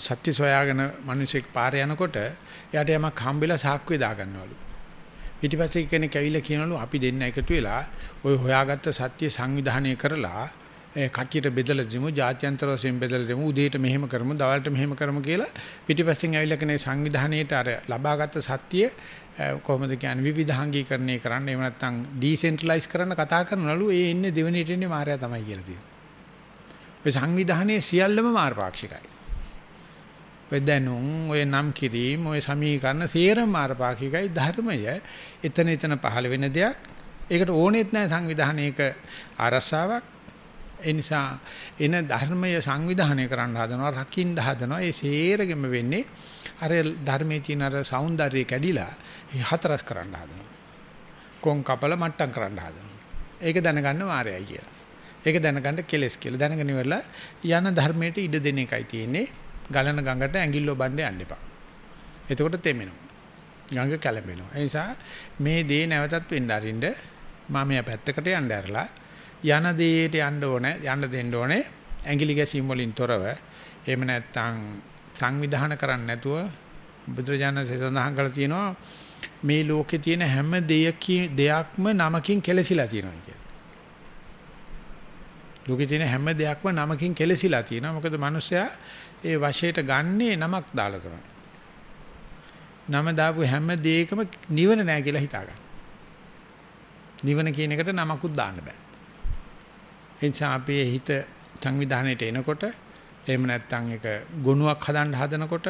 සත්‍ය සොයාගෙන මිනිසෙක් පාරේ යනකොට එයාට යමක් හම්බෙලා සාක්කුවේ දාගන්නවලු. ඊට කෙනෙක් ඇවිල්ලා කියනවලු අපි දෙන්න එකතු වෙලා ওই හොයාගත්ත සත්‍ය සංවිධානය කරලා කට්ටියට බෙදලා දෙමු ජාත්‍යන්තර වශයෙන් බෙදලා දෙමු උදේට මෙහෙම කරමු දවල්ට මෙහෙම කරමු කියලා පිටිපස්සෙන් ඇවිල්ලා කෙනේ සංවිධානයේට අර ලබාගත් සත්‍ය කොහොමද කියන්නේ විවිධාංගීකරණය කරන්න එහෙම නැත්නම් ඩිසෙන්ට්‍රලයිස් කරන්න කතා කරනවලු ඒ ඉන්නේ දෙවෙනියට ඉන්නේ මායя තමයි කියලා තියෙනවා. ඔය සංවිධානයේ සියල්ලම මාර්ගපාක්ෂිකයි. ඔය දැනුම් ඔය නම් කිරීම ඔය සමීකරණ සේරම මාර්ගපාක්ෂිකයි ධර්මය එතන එතන පහළ වෙන දෙයක්. ඒකට ඕනෙත් නැහැ සංවිධානයක අරසාවක් ඒ නිසා එන ධර්මය සංවිධානය කරන්න හදනවා රකින්න හදනවා. ඒ සේරගෙම වෙන්නේ අර ධර්මයේ තියෙන අර సౌందර්යය කැඩිලා හතරස් කරන්න හදනවා. කොන් කපල මට්ටම් කරන්න හදනවා. ඒක දැනගන්න මායයි කියලා. ඒක දැනගන්න කෙලස් කියලා. දැනගෙන ඉවරලා යන ධර්මයට ඉඩ දෙන එකයි තියෙන්නේ. ගලන ගඟට ඇඟිල්ල ඔබන්න යන්න එපා. එතකොට තෙමෙනවා. ගඟ කැළඹෙනවා. ඒ නිසා මේ දේ නැවතත් වෙන්න අරින්න මම යා පැත්තකට යන්න ඇරලා යන දෙයට යන්න ඕනේ යන්න දෙන්න ඕනේ ඇඟිලි ගැසීම් වලින් තොරව එහෙම නැත්නම් සංවිධානය කරන්නේ නැතුව බුදුරජාණන් සඳහන් කරලා තියෙනවා මේ ලෝකේ තියෙන හැම දෙයක්ම නමකින් කෙලසිලා තියෙනවා කියලා. ලෝකේ තියෙන හැම දෙයක්ම නමකින් කෙලසිලා තියෙනවා. මොකද මිනිස්සයා ඒ වශයට ගන්නේ නමක් දාලා තමයි. නම දාපු හැම දෙයකම නිවන නැහැ කියලා හිතා ගන්න. නිවන කියන එකට නමකුත් දාන්න බෑ. එනිසා අපේ හිත සංවිධානයට එනකොට එහෙම නැත්නම් ඒක ගුණයක් හදන්න හදනකොට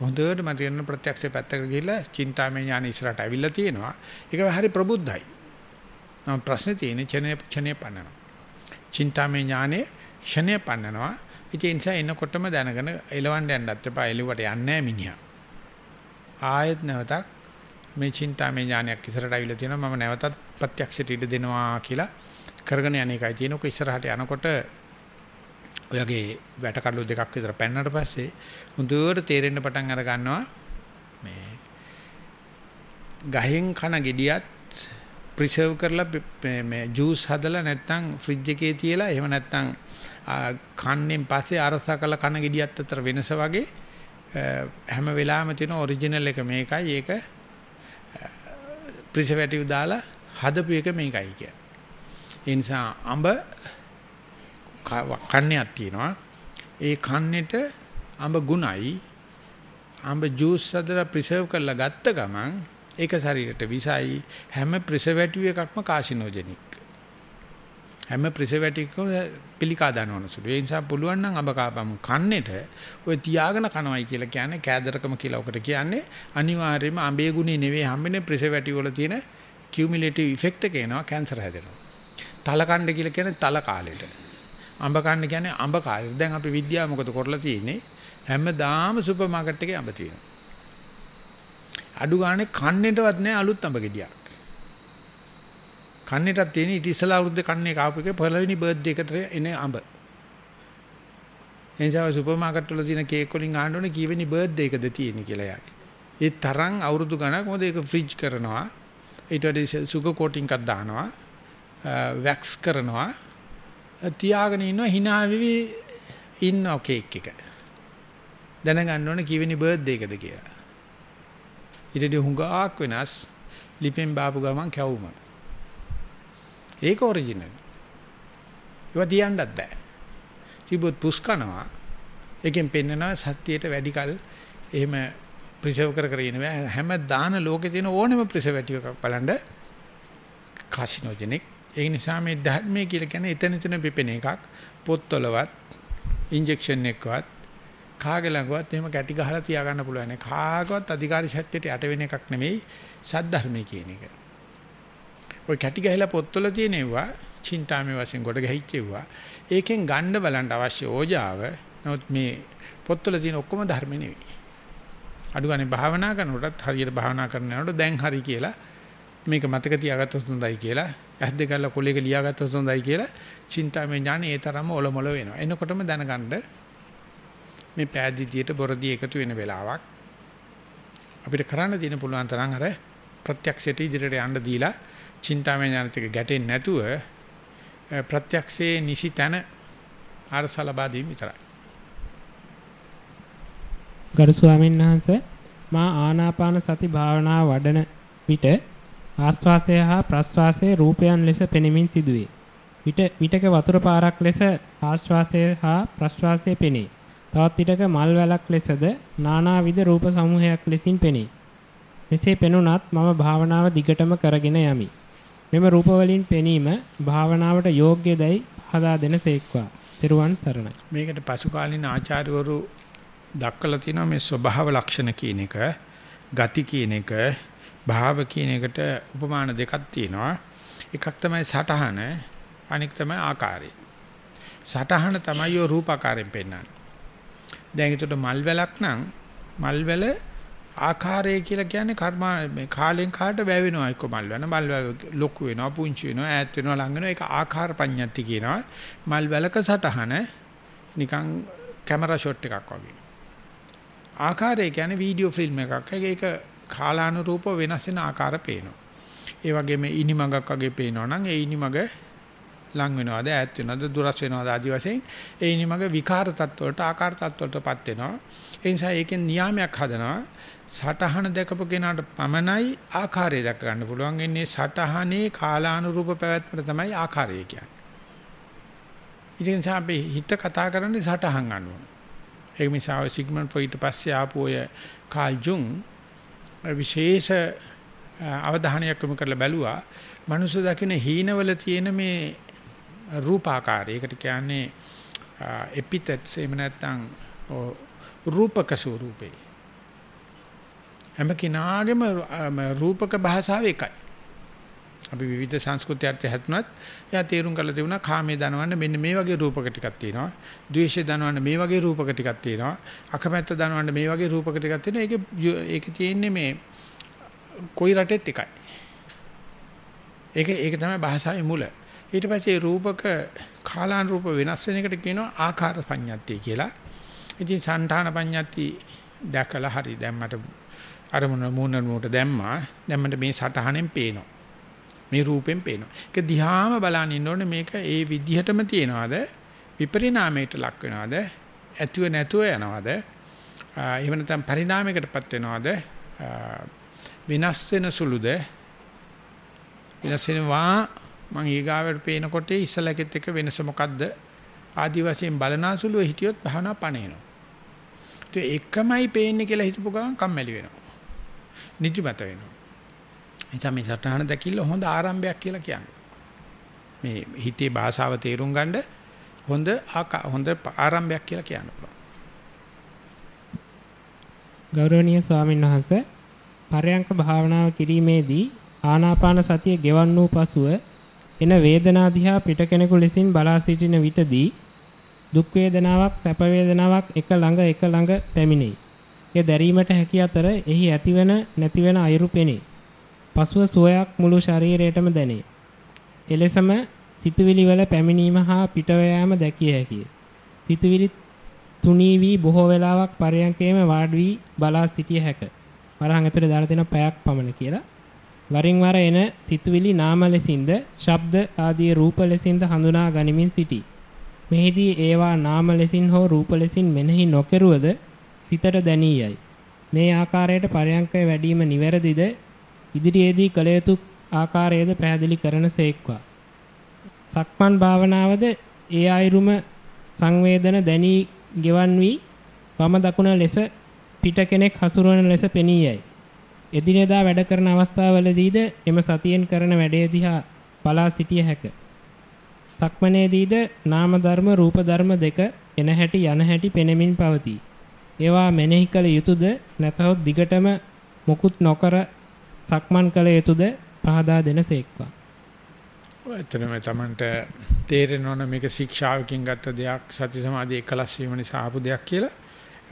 හොඳට මත ගන්න ප්‍රත්‍යක්ෂ පැත්තකට ගිහිල්ලා චින්තාමය ඥාන ඉස්සරහට අවිල්ලා තියෙනවා. ඒක හරි ප්‍රබුද්ධයි. නම් ප්‍රශ්නේ තියෙන්නේ ඡනේ ඡනේ පන්නනවා. චින්තාමය ඥානේ ඡනේ පන්නනවා. ඉතින් ඒ නිසා එනකොටම දැනගෙන එලවන්න යන්නත් එපා. එළුවට යන්නේ නැහැ මිනිහා. ආයෙත් නැවතක් මේ චින්තාමය ඥානයක් ඉස්සරහට අවිල්ලා තියෙනවා. මම නැවතත් ප්‍රත්‍යක්ෂයට ඉඩ දෙනවා කියලා කරගෙන යන එකයි තියෙනක ඉස්සරහට යනකොට ඔයගේ වැට කඩලු දෙකක් විතර පැන්නට පස්සේ හොඳට තේරෙන්න පටන් අර ගන්නවා. මේ ගහෙන් කන ගෙඩියත් ප්‍රිසර්ව් කරලා මේ ජූස් හදලා නැත්නම් ෆ්‍රිජ් එකේ තියලා එහෙම නැත්නම් කන්නෙන් පස්සේ අරසා කළ කන ගෙඩියත් අතර වෙනස වගේ හැම වෙලාවෙම තියෙන ඔරිජිනල් එක මේකයි. ඒක ප්‍රිසර්වේටිව් දාලා හදපු එක මේකයි කියන්නේ. ඒ නිසා අඹ කන්නයක් තියෙනවා. ඒ කන්නේට අඹ ගුණයි. අඹ ජූස් හදලා ප්‍රිසර්ව් කරලා ගත්ත ගමන් ඒක ශරීරයට විසයි. හැම ප්‍රිසර්වේටිව් එකක්ම කාසිනෝජෙනික් හැම ප්‍රිසර්වේටිව්කම පිළිකා දානවන සුළු. ඒ නිසා පුළුවන් නම් අඹ කාපම් කන්නේට ඔය තියාගෙන කනවයි කියලා කියන්නේ කෑදරකම කියලා ඔකට කියන්නේ. අනිවාර්යයෙන්ම අඹේ ගුණේ නෙවෙයි හම්බෙන්නේ ප්‍රිසර්වේටිව් වල තියෙන කියුමුලේටිව් ඉෆෙක්ට් එක එනවා කැන්සර් හැදෙනවා. තල කණ්ඩ කියලා කියන්නේ තල කාලෙට අඹ කන්න කියන්නේ අඹ කාලෙට දැන් අපි විද්‍යාව මොකද කරලා තියෙන්නේ හැමදාම සුපර් මාකට් එකේ අඹ තියෙනවා. අඩු ගානේ කන්නේටවත් නැහැ අලුත් අඹ ගෙඩියක්. කන්නේටත් තියෙන ඊට ඉස්සලා අවුරුද්දේ කන්නේ කාපු එකේ පළවෙනි බර්ත්ඩේ එකට එන අඹ. එනිසා සුපර් මාකට් වල තියෙන කේක් වලින් අහන්න ඕනේ කීවෙනි බර්ත්ඩේ එකද තියෙන්නේ කියලා යයි. ඒ තරම් අවුරුදු ගණක් මොකද ඒක ෆ්‍රිජ් කරනවා. ඊට වඩා සුගර් කෝටින් එකක් දානවා. වැක්ස් කරනවා. තියාගෙන ඉන්නවා hina වෙවි ඉන්න කේක් එක. දැනගන්න ඕනේ කීවෙනි බර්ත්ඩේ එකද කියලා. ඊටදී හුඟක් වෙනස් ලිපෙන් බාපු ගමන් කැවුම. ඒක ඔරිජිනල්. ඒවා තියන්නත් බෑ. තිබොත් පුස්කනවා. එකෙන් පෙන්නනවා සත්‍යයට වැඩි කල එහෙම ප්‍රිසර්ව් කර කර ඉන්න බෑ. හැම දාන ලෝකේ තියෙන ඕනෙම ප්‍රිසර්වේටිව් එකක් බලන්න කාසිනෝජෙනික්. ඒ නිසා මේ ධර්මයේ කියලා කියන්නේ එතන එතන පිපෙන එකක්. පොත්වලවත් ඉන්ජෙක්ෂන් එකවත් කාගේ ළඟවත් එහෙම කැටි ගහලා තියාගන්න පුළුවන් නේ. කාගවත් අධිකාරී ශක්තියට යට වෙන එකක් නෙමෙයි සද්ධර්මයේ කියන එක. ඔය කැටි ගහලා පොත්වල තියෙනවා චින්තාමේ වශයෙන් කොට ගහිච්චෙව්වා. ඒකෙන් ගන්න බලන්න අවශ්‍ය ඕජාව. නමුත් මේ පොත්වල තියෙන ඔක්කොම ධර්ම නෙවෙයි. අඩු ගානේ භාවනා කරනකොටත් හරියට භාවනා කරන යනකොට දැන් හරි කියලා මේක මතක තියාගත්තොත් හොඳයි කියලා ඇස් දෙකල්ල කොලේක ලියාගත්තොත් හොඳයි කියලා චින්තාමේ ඥානෙ ඒ තරම්ම ඔලොමොල වෙනවා. එනකොටම දැනගන්න මේ පෑදීතියට බොරදී එකතු වෙන වෙලාවක් අපිට කරන්න තියෙන පුළුවන් තරම් අර ප්‍රත්‍යක්ෂයට ඉදිරියට යන්න දීලා චින්තාමය ඥානතික ගැටෙන්නේ නැතුව ප්‍රත්‍යක්ෂයේ නිසි තන අරසලබා දීම විතරයි. ගරු ස්වාමීන් වහන්සේ මා ආනාපාන සති භාවනාව වඩන විට ආස්වාසය හා ප්‍රස්වාසයේ රූපයන් ලෙස පෙනෙමින් සිදුවේ. විට විටක වතුර පාරක් ලෙස ආස්වාසය හා ප්‍රස්වාසයේ පෙනේ. තවත් විටක මල් වැලක් ලෙසද නානාවිද රූප සමූහයක් ලෙසින් පෙනේ. මෙසේ පෙනුනත් මම භාවනාව දිගටම කරගෙන යමි. මෙම රූප වලින් පෙනීම භාවනාවට යෝග්‍යදයි හදා දෙනසේක්වා. තෙරුවන් සරණයි. මේකට පසු කාලින ආචාර්යවරු දක්වලා තියෙනවා මේ ස්වභාව ලක්ෂණ කියන එක, ගති කියන එක, භාව කියන එකට උපමාන දෙකක් තියෙනවා. එකක් තමයි සටහන, අනෙක් තමයි ආකාරය. සටහන තමයි රූපාකාරයෙන් පෙන්වන්නේ. දැන් ඒකට මල් වැලක් නම් මල් වැල ආකාරය කියලා කියන්නේ කර්මා මේ කාලෙන් කාලට වැවෙනවා එක්ක මල් වෙන මල් ලොකු වෙනවා පුංචි වෙනවා ඈත් වෙනවා ලඟ වෙනවා ඒක ආකාර පඤ්ඤාති කියනවා මල් වැලක සටහන නිකන් කැමරා ෂොට් එකක් වගේ ආකාරය කියන්නේ වීඩියෝ ෆිල්ම් එකක් ඒක කාලානුරූපව වෙනස් වෙන ආකාර පේනවා. ඒ වගේම ඉනිමඟක් වගේ පේනවා නම් ඒ ඉනිමඟ ලං වෙනවද ඈත් වෙනවද දුරස් වෙනවද ආදි වශයෙන් ඒ නිමග විකාර තත්වවලට ආකාර තත්වවලටපත් වෙනවා. ඒ නිසා ඒකෙන් නියාමයක් හදනවා. සටහන දැකපු කෙනාට පමණයි ආකාරය දැක ගන්න පුළුවන්. ඉන්නේ සටහනේ කාලානුරූප පැවැත්මට තමයි ආකාරය කියන්නේ. ඉතින් අපි හිත කතා කරන්නේ සටහන් අනුව. ඒක නිසා සිග්මන්ඩ් ෆ්‍රොයිඩ් පස්සේ ආපු ඔය කාල් ජුන් විශේෂ අවධානයක් යොමු කරලා බැලුවා මනුස්ස දකින්න හීනවල තියෙන මේ රූපාකාරය. ඒකට කියන්නේ එපිතෙට්ස් එහෙම නැත්නම් රූපක ස්වරූපේ. හැම කෙනාගේම රූපක භාෂාව එකයි. අපි විවිධ සංස්කෘතියත් හැතුණත් එයා තේරුම් කරලා තිබුණා කාමයේ දනවන්න මෙන්න මේ වගේ රූපක ටිකක් තියෙනවා. ද්වේෂය දනවන්න මේ වගේ රූපක ටිකක් තියෙනවා. අකමැත්ත දනවන්න මේ වගේ රූපක ටිකක් තියෙනවා. ඒකේ ඒකේ තියෙන්නේ මේ කොයි රටෙත් එකයි. ඒක ඒක තමයි භාෂාවේ මුල. ඊට පස්සේ රූපක කාලාන රූප වෙනස් වෙන එකට කියනවා ආකාර පඤ්ඤාත්තිය කියලා. ඉතින් సంతాන පඤ්ඤාත්ති දැකලා හරි දැන් මට අරමුණ මූණ මූට දැම්මා. දැන් මට මේ සටහනෙන් පේනවා. මේ රූපෙන් පේනවා. ඒක දිහාම බලන් ඉන්න ඕනේ මේක ඒ විදිහටම තියනවාද? විපරිණාමයට ලක් වෙනවද? ඇතුව නැතුව යනවද? එහෙම නැත්නම් පරිණාමයකටපත් වෙනවද? විනාශ වෙන සුළුද? විනාශ වෙනවා මං ඊගාවට පේනකොට ඉස්සලකෙත් එක වෙනස මොකද්ද? ආදි වශයෙන් බලනාසුලුව හිටියොත් භාවනා පණේනවා. ඒ එකමයි පේන්නේ කියලා හිතපු ගමන් කම්මැලි වෙනවා. නිදිමත වෙනවා. එනිසා මේ සටහන දැකිල්ල හොඳ ආරම්භයක් කියලා කියන්නේ. මේ හිතේ භාෂාව තේරුම් ගන්න හොඳ හොඳ ආරම්භයක් කියලා කියන්න පුළුවන්. ගෞරවනීය ස්වාමීන් වහන්සේ පරයන්ක භාවනාව කිරීමේදී ආනාපාන සතිය ගෙවන් වූ පසුව එන වේදනා දිහා පිට කෙනෙකු ලෙසින් බලා සිටින විටදී දුක් වේදනාවක් සැප වේදනාවක් එක ළඟ එක ළඟ පැමිණෙයි. ඒ දැරීමට හැකි අතර එහි ඇතිවන නැතිවන අයුරු පෙනේ. පසුව සුවයක් මුළු ශරීරයටම දැනේ. එලෙසම සිතුවිලි වල පැමිණීම හා පිටව යාම දැකිය හැකිය. සිතුවිලි තුනී වී බොහෝ වෙලාවක් පරයන්කේම වාඩි වී බලා සිටිය හැක. වරහන් ඇතුලේ දාලා තියෙන පැයක් පමණ කියලා. වරින් වර එන සිතුවිලි නාම ලෙසින්ද, ශබ්ද ආදී රූප ලෙසින්ද හඳුනා ගනිමින් සිටී. මෙහිදී ඒවා නාම ලෙසින් හෝ රූප ලෙසින් මෙනෙහි නොකරුවද සිතට දැනියයි. මේ ආකාරයට පරයන්කය වැඩිම නිවැරදිද ඉදිරියේදී කළ යුතු ආකාරයේද පැහැදිලි කරන සේක්වා. සක්මන් භාවනාවද ඒ ආයුරුම සංවේදන දැනී ගෙවන් වී වම දකුණ ලෙස පිට කෙනෙක් හසුරවන ලෙස පෙනී යයි. එදිනෙදා වැඩ කරන අවස්ථාවවලදීද එම සතියෙන් කරන වැඩේ දිහා බලා සිටිය හැක. සක්මනේදීද නාම ධර්ම රූප ධර්ම දෙක එන හැටි යන හැටි පෙනෙමින් පවතී. ඒවා මෙනෙහි කළ යුතුයද නැතහොත් දිගටම මුකුත් නොකර සක්මන් කළ යුතුද පහදා දෙනසේක්වා. ඇත්තටම Tamanට තේරෙනවනේ මේක ශික්ෂාවකින් ගත්ත දෙයක් සති සමාධි එකලස් වීම නිසා ආපු දෙයක් කියලා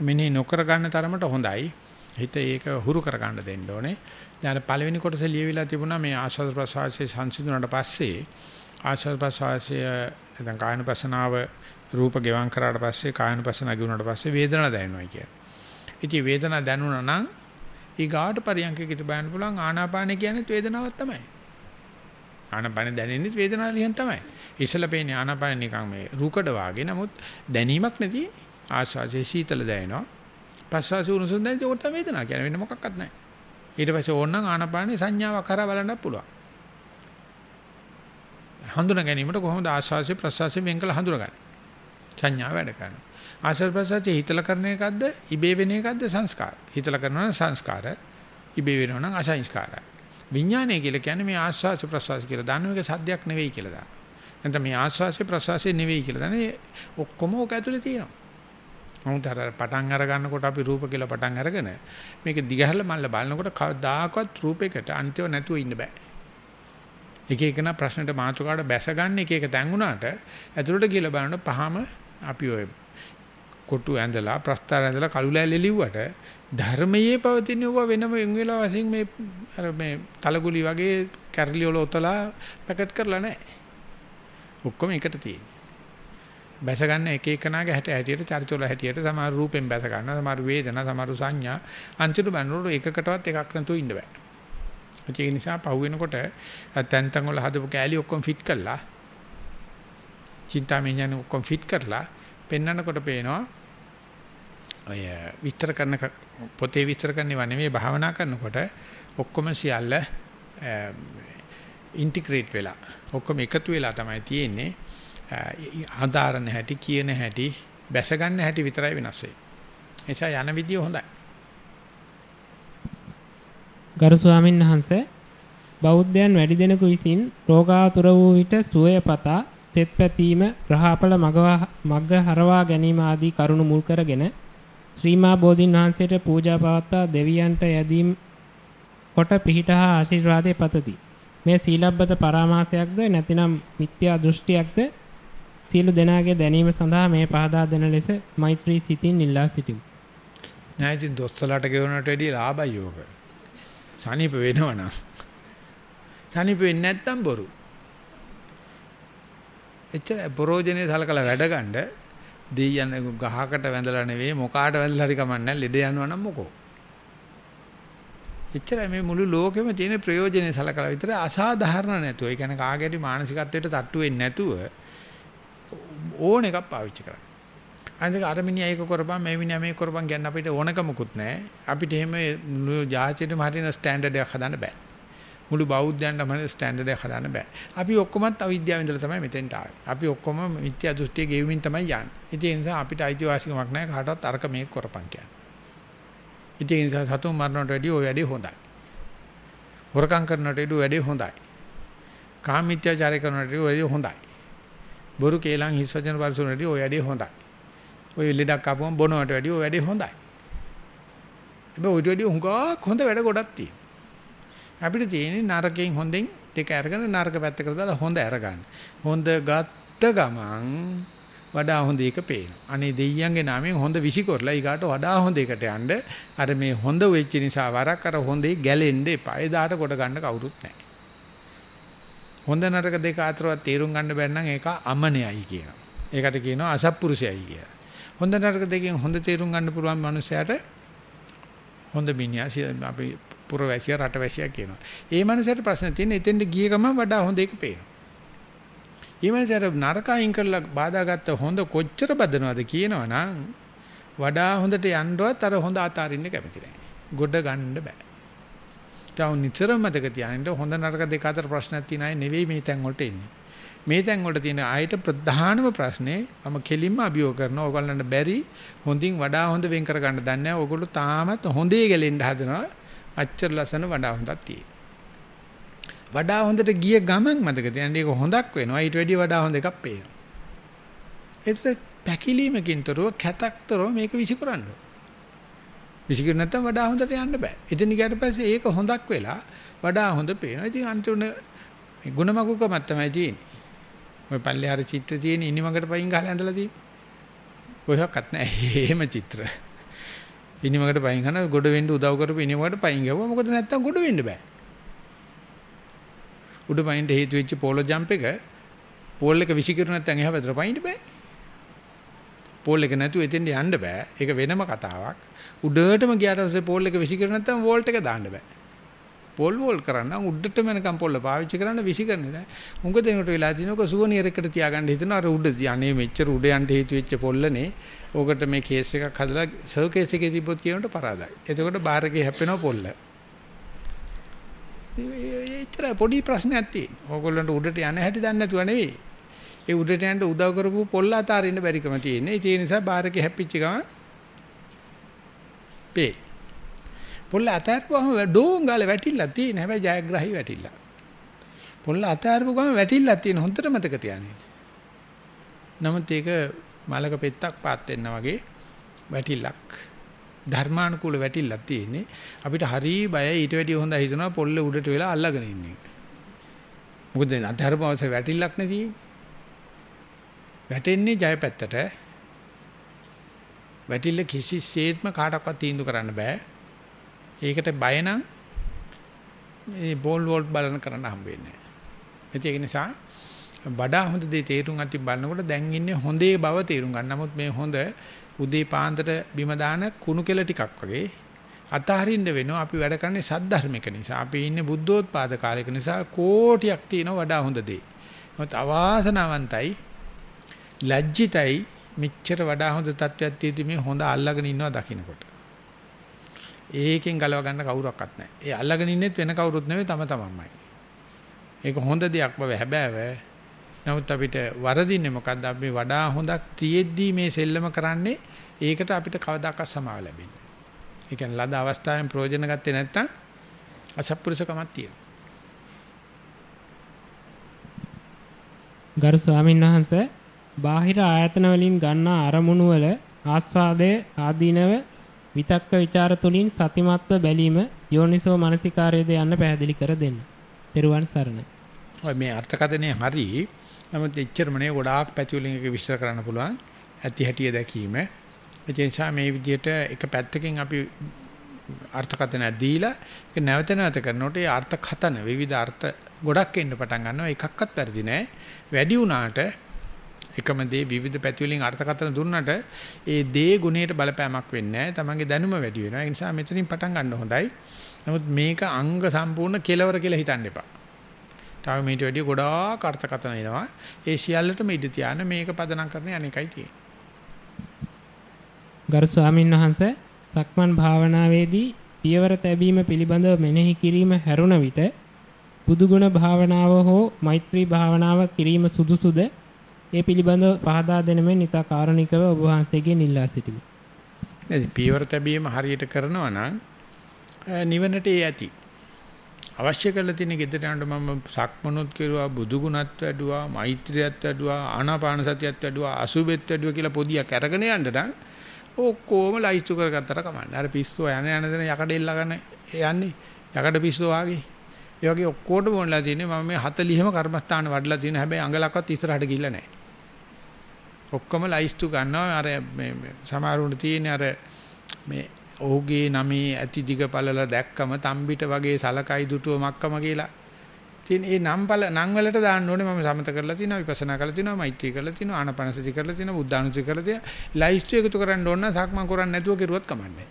මෙනේ නොකර ගන්න තරමට හොඳයි. හිත ඒක හුරු කර ගන්න දෙන්න ඕනේ. දැන් පළවෙනි කොටස ලියවිලා තිබුණා මේ ආස්වාද ප්‍රසවාසයේ සංසිඳුණාට පස්සේ ආස්වාද ප්‍රසවාසය දැන් කායනුපසනාව රූප ගෙවම් කරාට පස්සේ කායනුපසනාව ගිහුණාට පස්සේ වේදනාව දැනෙනවා කියන්නේ. ඉතින් වේදනාව දැනුණා නම් ඊගාට පරියන්කෙකිට බලන්න පුළුවන් ආනාපාන කියන්නේ වේදනාවක් තමයි. ආනාපාන දැනෙන්නේ වේදනාව ලියන් තමයි. ඉස්සලා පේන්නේ ආනාපාන නිකන් මේ රූකඩ වාගේ නමුත් දැනීමක් නැති ආස්වාසේ සීතල දැනෙනවා. ප්‍රසවාසය උණුසුම් දැනෙන්නේ ඒක තමයි වේදනාව කියන්නේ වෙන මොකක්වත් නැහැ. ඊට පස්සේ ඕනනම් ආනාපානේ සංඥාවක් කරා බලන්නත් පුළුවන්. හඳුනා ගැනීමට කොහොමද ආස්වාසේ ප්‍රසවාසයේ වෙන් කළ හඳුනගන්නේ? සංඥාව වැඩ කරනවා. ආශ්‍රව ප්‍රසාරයේ හිතලා කරන එකක්ද ඉබේ වෙන එකක්ද සංස්කාර. හිතලා කරනවා නම් සංස්කාර. ඉබේ වෙනවා නම් අසංස්කාරයි. විඥානය කියලා කියන්නේ මේ ආශ්වාස ප්‍රශ්වාස කියලා දාන එක සද්දයක් නෙවෙයි කියලා දාන. නැත්නම් මේ ආශ්වාසය ප්‍රශ්වාසය නෙවෙයි කියලා දාන ඔක්කොම ඕක ඇතුලේ තියෙනවා. මොහොත අර පටන් අර ගන්නකොට අපි රූප කියලා පටන් අරගෙන මේක දිගහැරලා මල්ල බලනකොට කවදාකවත් රූපයකට අන්තිව නැතුව ඉන්න බෑ. එක එකන ප්‍රශ්නෙට මාතෘකාවට බැස ගන්න එක එක තැන් වුණාට ඇතුළට කියලා බලනකොට පහම අපි ඔය කොටු ඇඳලා ප්‍රස්තාර ඇඳලා කළුලෑ ලිව්වට ධර්මයේ පවතින උව වෙනම වෙන වෙලා වශයෙන් මේ අර මේ තලගුලි වගේ කැරලි වල ඔතලා පැකට් කරලා නැහැ. ඔක්කොම එකට තියෙන්නේ. බැස ගන්න එක එකනාගේ හැට හැටියට චරිත වල හැටියට සමහර රූපෙන් බැස ගන්න සමහර වේදනා සමහර සංඥා අන්තිමට බannකොට එකකටවත් එකක් නැතුව ඉන්න බෑ. ඒ නිසා පහු වෙනකොට තැන් තැන් වල හදපු කෑලි ඔක්කොම ෆිට කරලා චින්තාමය ඔක්කොම ෆිට කරලා පෙන්වන්නකොට පේනවා ඔය විස්තර කරන පොතේ විස්තර කරනවා නෙමෙයි භාවනා කරනකොට ඔක්කොම සියල්ල ඉන්ටිග්‍රේට් වෙලා ඔක්කොම එකතු වෙලා තමයි තියෙන්නේ ආධාරණ හැටි කියන හැටි බැස ගන්න හැටි විතරයි වෙනස් වෙන්නේ. එනිසා යන විදිය හොඳයි. ගරු ස්වාමීන් වහන්සේ බෞද්ධයන් වැඩි දෙනෙකු විසින් රෝගාතුර වූ විට සුවය පතා සෙත් පැතීම, ග්‍රහපල මග්ග හරවා ගැනීම ආදී කරුණු මුල් කරගෙන ශ්‍රීමා බෝධින් වහන්සේට පූජා පවත්වා දෙවියන්ට යැදීම් කොට පිහිටහා ආශිර්වාදේ පතති. මේ සීලබ්බත පරාමාසයක්ද නැතිනම් මිත්‍යා දෘෂ්ටියක්ද සියලු දෙනාගේ දැනීම සඳහා මේ පහදා දෙන ලෙස මෛත්‍රී සිතින් ඉල්ලා සිටිමු. නෑ ඉතින් දොස්සලට ගෙවනට වැඩිය ලාභයි යෝග. සනීප වෙනවනම්. සනීප වෙන්නේ නැත්තම් බොරු. එච්චර ප්‍රෝජනේ සලකලා වැඩ ගන්න දෙයියන් ගහකට වැඳලා නෙවෙයි මොකාට වැඳලා හරි කමන්නේ ලෙඩ යනවා නම් මොකෝ. එච්චරයි මේ මුළු ලෝකෙම තියෙන ප්‍රයෝජනේ සලකලා විතර අසාධාරණ නැතුව. ඒ කියන්නේ කාගේරි මානසිකත්වයට තට්ටු වෙන්නේ නැතුව ඕන එකක් පාවිච්චි කරන්න. අනිත් අර මිනිහා ඒක කරපන් මේ මිනිහා මේක කරපන් කියන්න අපිට ඕනකමකුත් නැහැ. අපිට එහෙම ජාතියේම හරින ස්ටෑන්ඩඩ් එකක් හදන්න බෑ. මුළු බෞද්ධයන්ටම ස්ටෑන්ඩඩ් එකක් හදන්න බෑ. අපි ඔක්කොමත් අවිද්‍යාවෙන් ඉඳලා තමයි මෙතෙන්ට ආවේ. අපි ඔක්කොම මිත්‍යා දෘෂ්ටිය ගෙවමින් තමයි යන්නේ. ඒ නිසා අපිට අයිතිවාසිකමක් නැහැ කාටවත් අරක මේක කරපන් කියන්නේ. ඒ නිසා සතුන් මරනට වැඩිය ওই වැඩේ හොඳයි. හොරකම් කරනට වැඩිය වැඩේ හොඳයි. කාමීත්‍යාචාරය කරනට වැඩිය හොඳයි. බොරු කේලම් හිස් වචන පරිසරට වැඩිය ওই වැඩේ හොඳයි. ඔය ලෙඩක් ආපුවම බොනවට වැඩිය ওই වැඩේ හොඳයි. හැබැයි ඔය වැඩිය හුඟක් හොඳ වැඩ ගොඩක් තියෙනවා. අපිට තියෙන්නේ නරකයෙන් හොඳෙන් දෙක අරගෙන නරක පැත්තකට දාලා හොඳ අරගන්න. හොඳ ගත්ත ගමන් වඩා හොඳ එක පේනවා. අනේ දෙයියන්ගේ නාමයෙන් හොඳ විසිකොරලා ඊගාට වඩා හොඳ එකට යන්න අර මේ හොඳ වෙච්ච නිසා වරක් අර හොඳේ ගැලෙන්න එපා. එදාට කොට ගන්න කවුරුත් නැහැ. හොඳ නරක දෙක අතරවත් තීරුම් ගන්න බැන්නම් ඒක අමනයයි කියනවා. ඒකට කියනවා අසත්පුරුෂයයි කියලා. හොඳ නරක දෙකෙන් හොඳ තීරුම් ගන්න පුළුවන් මනුස්සයාට හොඳ මිනිහා අපි පුරවැසියා රටවැසියා කියනවා. ඒ මනුස්සයාට ප්‍රශ්න තියෙන්නේ එතෙන්ට ගිය ගමන් වඩා හොඳ එක පේනවා. ඒ මනුස්සයාට නරක අයින් කරලා බාධාගත්ත හොඳ කොච්චර බදනවද කියනවනම් වඩා හොඳට යන්නවත් අර හොඳ අතාරින්න කැමති නැහැ. ගොඩ ගන්න බෑ. තව නිතරම මතක තියාගන්න හොඳ නරක දෙක අතර ප්‍රශ්නක් තියෙන අය නෙවෙයි මේ තැන් වලට එන්නේ. මේ තැන් වලට තියෙන ආයත ප්‍රධානම ප්‍රශ්නේ මම කෙලින්ම අභියෝග කරනවා ඕගොල්ලන්ට බැරි හොඳින් වඩා හොඳ වෙන් කර ගන්න දන්නේ නැහැ. ඕගොල්ලෝ තාමත් හොඳේ ගැලෙන්න හදනවා. අච්චර ලස්සන වඩා හොඳක් තියෙනවා. වඩා හොඳට ගිය ගමන් මතක තියන්න ඒක හොඳක් වෙනවා. ඊට වැඩිය වඩා හොඳ එකක් පේනවා. ඒත් පැකිලීමකින් තොරව කැතක්තරව මේක විසිකරන්න. විසිකර නැත්තම් වඩා හොඳට යන්න බෑ. එතන ගියාට පස්සේ ඒක හොඳක් වෙලා වඩා හොඳ පේනවා. ඉතින් අන්තිමට ගුණමගුකමක් තමයි තියෙන්නේ. ඔය පල්ලේ හරි චිත්‍ර තියෙන ඉනිමකට පයින් ගහලා ඇඳලා තියෙන්නේ. කොහොක්වත් නැහැ. [laughs] එහෙම චිත්‍ර. ඉනිමකට පයින් කරන ගොඩ වෙන්න උදව් කරපු ඉනිමකට පයින් ගවුවා. මොකද නැත්තම් ගොඩ වෙන්න බෑ. උඩ පයින්ට හේතු වෙච්ච පෝලෝ ජම්ප් එක පෝල් එක විසිකරු නැත්නම් එහා පැත්තට පයින්න බෑ. පෝල් එක නැතුව එතෙන්ට යන්න බෑ. ඒක වෙනම කතාවක්. උඩටම ගියාට පස්සේ පෝල් එක විසිකරු නැත්නම් වෝල්ට් එක දාන්න බෑ. පෝල් වෝල් කරන්න උඩට මෙනකම් පොල්ල පාවිච්චි කරන්න විසිකරන්නේ නැහැ. උඟ දෙනකොට වෙලා තිනෝක සුවනියර එකට තියාගන්න හිතනවා අර උඩ අනේ මෙච්චර උඩ යන්න හේතු වෙච්ච පොල්ලනේ. ඕකට මේ කේස් එකක් හදලා සර් කේස් එකේ තිබ්බොත් කියනකොට පරාදයි. එතකොට බාර් එකේ හැප්පෙනවා පොල්ල. ඒතර පොඩි ප්‍රශ්නයක් තියෙනවා. ඕගොල්ලන්ට උඩට යන්න හැටි දන්නේ නැතුව නෙවෙයි. ඒ උඩට යන්න උදව් කරපු පොල්ල අතාරින්න බැරිකම තියෙන්නේ. ඒ නිසා බාර් එකේ හැප්පිච්ච ගමන් පේ. පොල්ල අතාරපුවම ඩෝංගාල වැටිලා තියෙන හැබැයි ජයග්‍රහී වැටිලා. පොල්ල අතාරපු ගමන් වැටිලා තියෙන හොඳට මතක තියාගන්න. නමුත් ඒක මලක පෙත්තක් පාත් වෙන්න වගේ වැටිලක්. ධර්මානුකූල වැටිල්ලක් තියෙන්නේ. අපිට හරි බයයි ඊට වැඩිය හොඳයි හිතනවා පොල්ල උඩට වෙලා අල්ලගෙන ඉන්නේ. මොකද අධර්මවස වැටිල්ලක් නෙදී. වැටෙන්නේ ජය පැත්තට. වැටිල්ල කිසිසේත්ම කාටවත් තීන්දුව කරන්න බෑ. ඒකට බය නම් මේ බෝල් වෝල්ට් බලන කරන්න හම්බ වෙන්නේ නැහැ. ඒක නිසා වඩා හොඳ දේ තේරුම් අතින් බලනකොට දැන් ඉන්නේ හොඳේ බව තේරුම් ගන්න. නමුත් මේ හොඳ උදේ පාන්දර බිම දාන කුණු කෙල ටිකක් වගේ අතහරින්න වෙනවා අපි වැඩ කරන්නේ සද්ධර්මික නිසා අපි ඉන්නේ බුද්ධෝත්පාද කාලයක නිසා කෝටියක් තියෙන වඩා හොඳ දේ. මොකද අවාසනාවන්තයි ලැජ්ජිතයි මෙච්චර වඩා හොඳ තත්ත්වයක් තියෙදි මේ හොඳ අල්ලගෙන ඉන්නවා දකින්නකොට. ඒකෙන් ගලව ගන්න කවුරක්වත් නැහැ. ඒ අල්ලගෙන ඉන්නෙත් වෙන කවුරුත් නෙවෙයි තම තමන්මයි. ඒක හොඳ දෙයක් බව හැබෑව නමුත් අපිට වරදින්නේ මොකද්ද අපි වඩා හොඳක් තියෙද්දි මේ සෙල්ලම කරන්නේ ඒකට අපිට කවදාකවත් සමාව ලැබෙන්නේ. ඒ කියන්නේ ලද අවස්ථාවෙන් ප්‍රයෝජන ගත්තේ නැත්නම් අසත්පුරුෂකමක් තියෙනවා. ගරු ස්වාමීන් වහන්සේ බාහිර ආයතන වලින් ගන්නා අරමුණු වල ආස්වාදය ආදීනව විතක්ක ਵਿਚාර තුලින් සතිමත්ව බැලීම යෝනිසෝ මනසිකාරයේද යන්න පැහැදිලි කර දෙන්න. ත්වන් සරණයි. ඔය මේ අර්ථකථනය හරි. නමුත් එච්චරමනේ ගොඩාක් පැති වලින් එක විස්තර කරන්න පුළුවන්. ඇති හැටිය දැකීම. ඒ නිසා මේ විදිහට එක පැත්තකින් අපි අර්ථකථන දීලා ඒක නැවත නැවත කරනකොට ඒ අර්ථකථන විවිධ අර්ථ ගොඩක් එන්න පටන් ගන්නවා. එකක්වත් වැරදි නෑ. වැඩි වුණාට එකම දේ විවිධ පැති වලින් අර්ථකථන දුන්නට ඒ දේ ගුණයට බලපෑමක් වෙන්නේ නැහැ. තමන්ගේ දැනුම වැඩි වෙනවා. ඒ නිසා මෙතනින් පටන් ගන්න හොඳයි. නමුත් මේක අංග සම්පූර්ණ කෙලවර කියලා හිතන්න එපා. තව මේට වැඩිය ගොඩාක් අර්ථකථන එනවා. ඒ සියල්ලටම ඉඳ තියාන මේක පදනම් කරන අනේකයි තියෙන්නේ. ගරු ස්වාමීන් වහන්සේ සක්මන් භාවනාවේදී පියවර තැබීම පිළිබඳව මෙනෙහි කිරීම හැරුණ විට බුදුගුණ භාවනාව හෝ මෛත්‍රී භාවනාව කිරීම සුදුසුද ඒ පිළිබඳව පහදා දෙනමෙන් ඉතා කාරුණිකව ඔබ වහන්සේගෙන් ඉල්ලා සිටිමි. නේද පියවර තැබීම හරියට කරනවා නම් නිවනට ඒ ඇති. අවශ්‍ය කරලා තියෙන ගෙදර යනකොට මම සක්මනොත් කෙරුවා බුදුගුණත් වැඩුවා මෛත්‍රියත් වැඩුවා ආනාපාන සතියත් වැඩුවා අසුබෙත් වැඩුවා කියලා පොදියක් අරගෙන යන්න නම් ඔක්කොම ලයිස්තු කරගත්තට කමන්නේ. අර පිස්සුව යන යන දෙන යකඩ එල්ලගෙන යන්නේ. යකඩ පිස්සුව වාගේ. ඒ වගේ ඔක්කොටම මොනලා තියෙන්නේ මම මේ 40ම කර්මස්ථාන වඩලා තියෙන හැබැයි අඟලක්වත් ඉස්සරහට ගිහිල්ලා නැහැ. ඔක්කොම ලයිස්තු ගන්නවා අර මේ සමහරුන්ට තියෙන අර මේ ඔහුගේ නමේ ඇති දිග පළල දැක්කම තම්බිට වගේ සලකයි දුටුව මක්කම කියලා. ඉතින් ඒ නම් පළ නම් වලට දාන්න ඕනේ මම සමත කරලා තිනවා විපස්සනා කරලා තිනවා මෛත්‍රී කරලා තිනවා ආනපනසති කරලා තිනවා බුද්ධානුස්සති කරලා තිනවා ලයිස්තු එකතු කරන්න ඕන නම් සක්මන් කරන්නේ නැතුව කෙරුවත් කමන්නේ.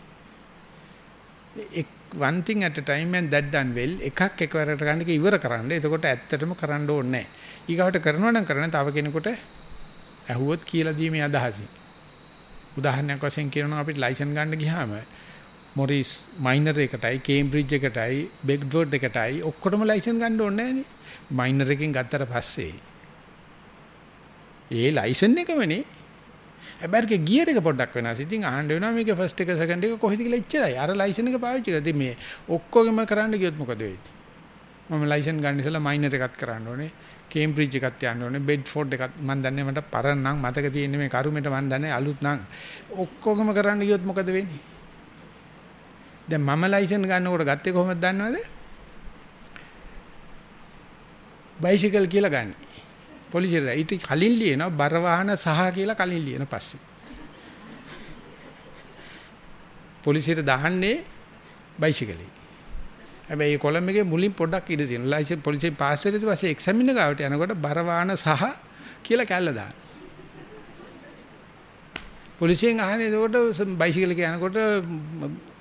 one thing at a time and that done well එකක් එකවරට ගන්න එක ඉවර කරන්න. එතකොට ඇත්තටම කරන්න ඕනේ නැහැ. ඊගාවට කරනවා නම් කරන්න තව කෙනෙකුට ඇහුවොත් කියලා දීමේ අදහසින්. උදාහරණයක් වශයෙන් කියනවා අපිට ලයිසන් ගන්න ගියාම මොරිස් මයිනර් එකටයි කේම්බ්‍රිජ් එකටයි බෙග්ෆෝඩ් එකටයි ඔක්කොටම ලයිසන් ගන්න ඕනේ නැහනේ. මයිනර් එකෙන් ගත්තට පස්සේ ඒ ලයිසන් එකමනේ හැබැයි ගියර් එක පොඩ්ඩක් වෙනස්. ඉතින් අහන්න වෙනවා මේක ෆස්ට් එක සෙකන්ඩ් එක කොහෙද කියලා ඉච්චරයි. අර ලයිසන් එක පාවිච්චි කරලා ඉතින් මේ ඔක්කොගෙම කරන්න ගියොත් මොකද වෙන්නේ? මම ලයිසන් ගන්න ඉස්සලා මයිනර් එකත් කරන්න ඕනේ. කේම්බ්‍රිජ් එකත් යන්න ඕනේ. බෙඩ්ෆෝඩ් එකත් මම දන්නේ මට පරණ නම් මතක තියෙන්නේ මේ කරුමෙට මම දන්නේ අලුත් නම් ඔක්කොගෙම කරන්න ගියොත් මොකද වෙන්නේ? දැන් මම ලයිසන් ගන්නකොට ගත්තේ කොහොමද දන්නවද? බයිසිකල් කියලා ගන්න. පොලිසියට ඊට කලින් ලියනවා බර වාහන සහ කියලා කලින් ලියන පස්සේ. පොලිසියට දාන්නේ බයිසිකලේ. හැබැයි කොලම් එකේ මුලින් පොඩ්ඩක් ඉඳ තියෙනවා. ලයිසන් පොලිසිය පාස් කරලා ඊට පස්සේ එක්සැමිනර් ගාවට යනකොට බර වාහන සහ කියලා කැල්ල දාන. පොලිසියෙන් අහන්නේ එතකොට බයිසිකල් එක යනකොට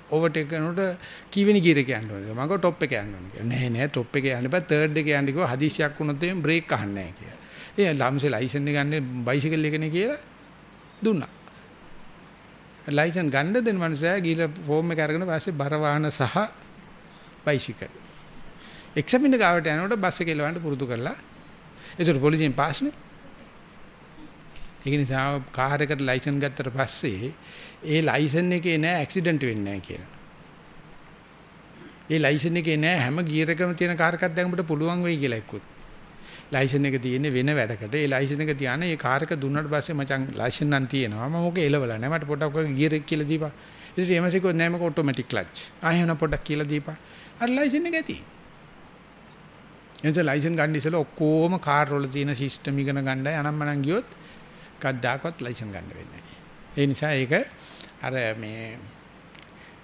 ඕවර්ටේක් කරනකොට කීවෙනි ගියර එක යන්න ඕනද? මම ටොප් එක යන්න ඕනේ කියලා. නෑ නෑ ටොප් එක යන්න බෑ තර්ඩ් එක යන්න කිව්වා හදිසියක් වුණොත් එම් බ්‍රේක් අහන්නේ නෑ කියලා. ඒ ළමසේ ලයිසන් එක ගන්න බයිසිකල් එකනේ කියලා දුන්නා. ලයිසන් ගන්න දෙන මනුස්සයා ගිහලා ෆෝම් එක අරගෙන පස්සේ බර වාහන සහ බයිසිකල්. එක්සැමින් ගාවට යනකොට බස් එක එලවන්න පුරුදු කරලා ඒතර පොලිසියෙන් පාස්නේ. ඒක නිසා කාර් එකට ලයිසන් ගත්තට පස්සේ ඒ ලයිසන් එකේ නෑ ඇක්සිඩන්ට් වෙන්නේ නෑ කියලා. ඒ ලයිසන් එකේ නෑ හැම ගියර් එකම තියෙන කාර් එකක් දැම්මට පුළුවන් වෙයි කියලා එක්කුත්. ලයිසන් එක තියෙන්නේ වෙන වැඩකට. ඒ ලයිසන් එක තියාන ඒ කාර් එක දුන්නාට පස්සේ මචං ලයිසන් නම් තියෙනවා. මම ඕක එලවලා නෑ. මට පොඩ්ඩක් ඔය ගියර් එක කියලා දීපන්. ඉතින් එමසේ කිව්වොත් නෑ මක ඔටෝමැටික් ක්ලච්. ආයෙ වෙන පොඩ්ඩක් කියලා දීපන්. අර ලයිසන් එක ඇති. එතන ලයිසන් ගන්න ඉස්සෙල්ලා ඔක්කොම කාර් වල තියෙන සිස්ටම් ඉගෙන ගන්නයි අනම්මනම් ගියොත් කද්දාකවත් ලයිසන් ගන්න වෙන්නේ නැහැ. ඒ නිසා ඒක අර මේ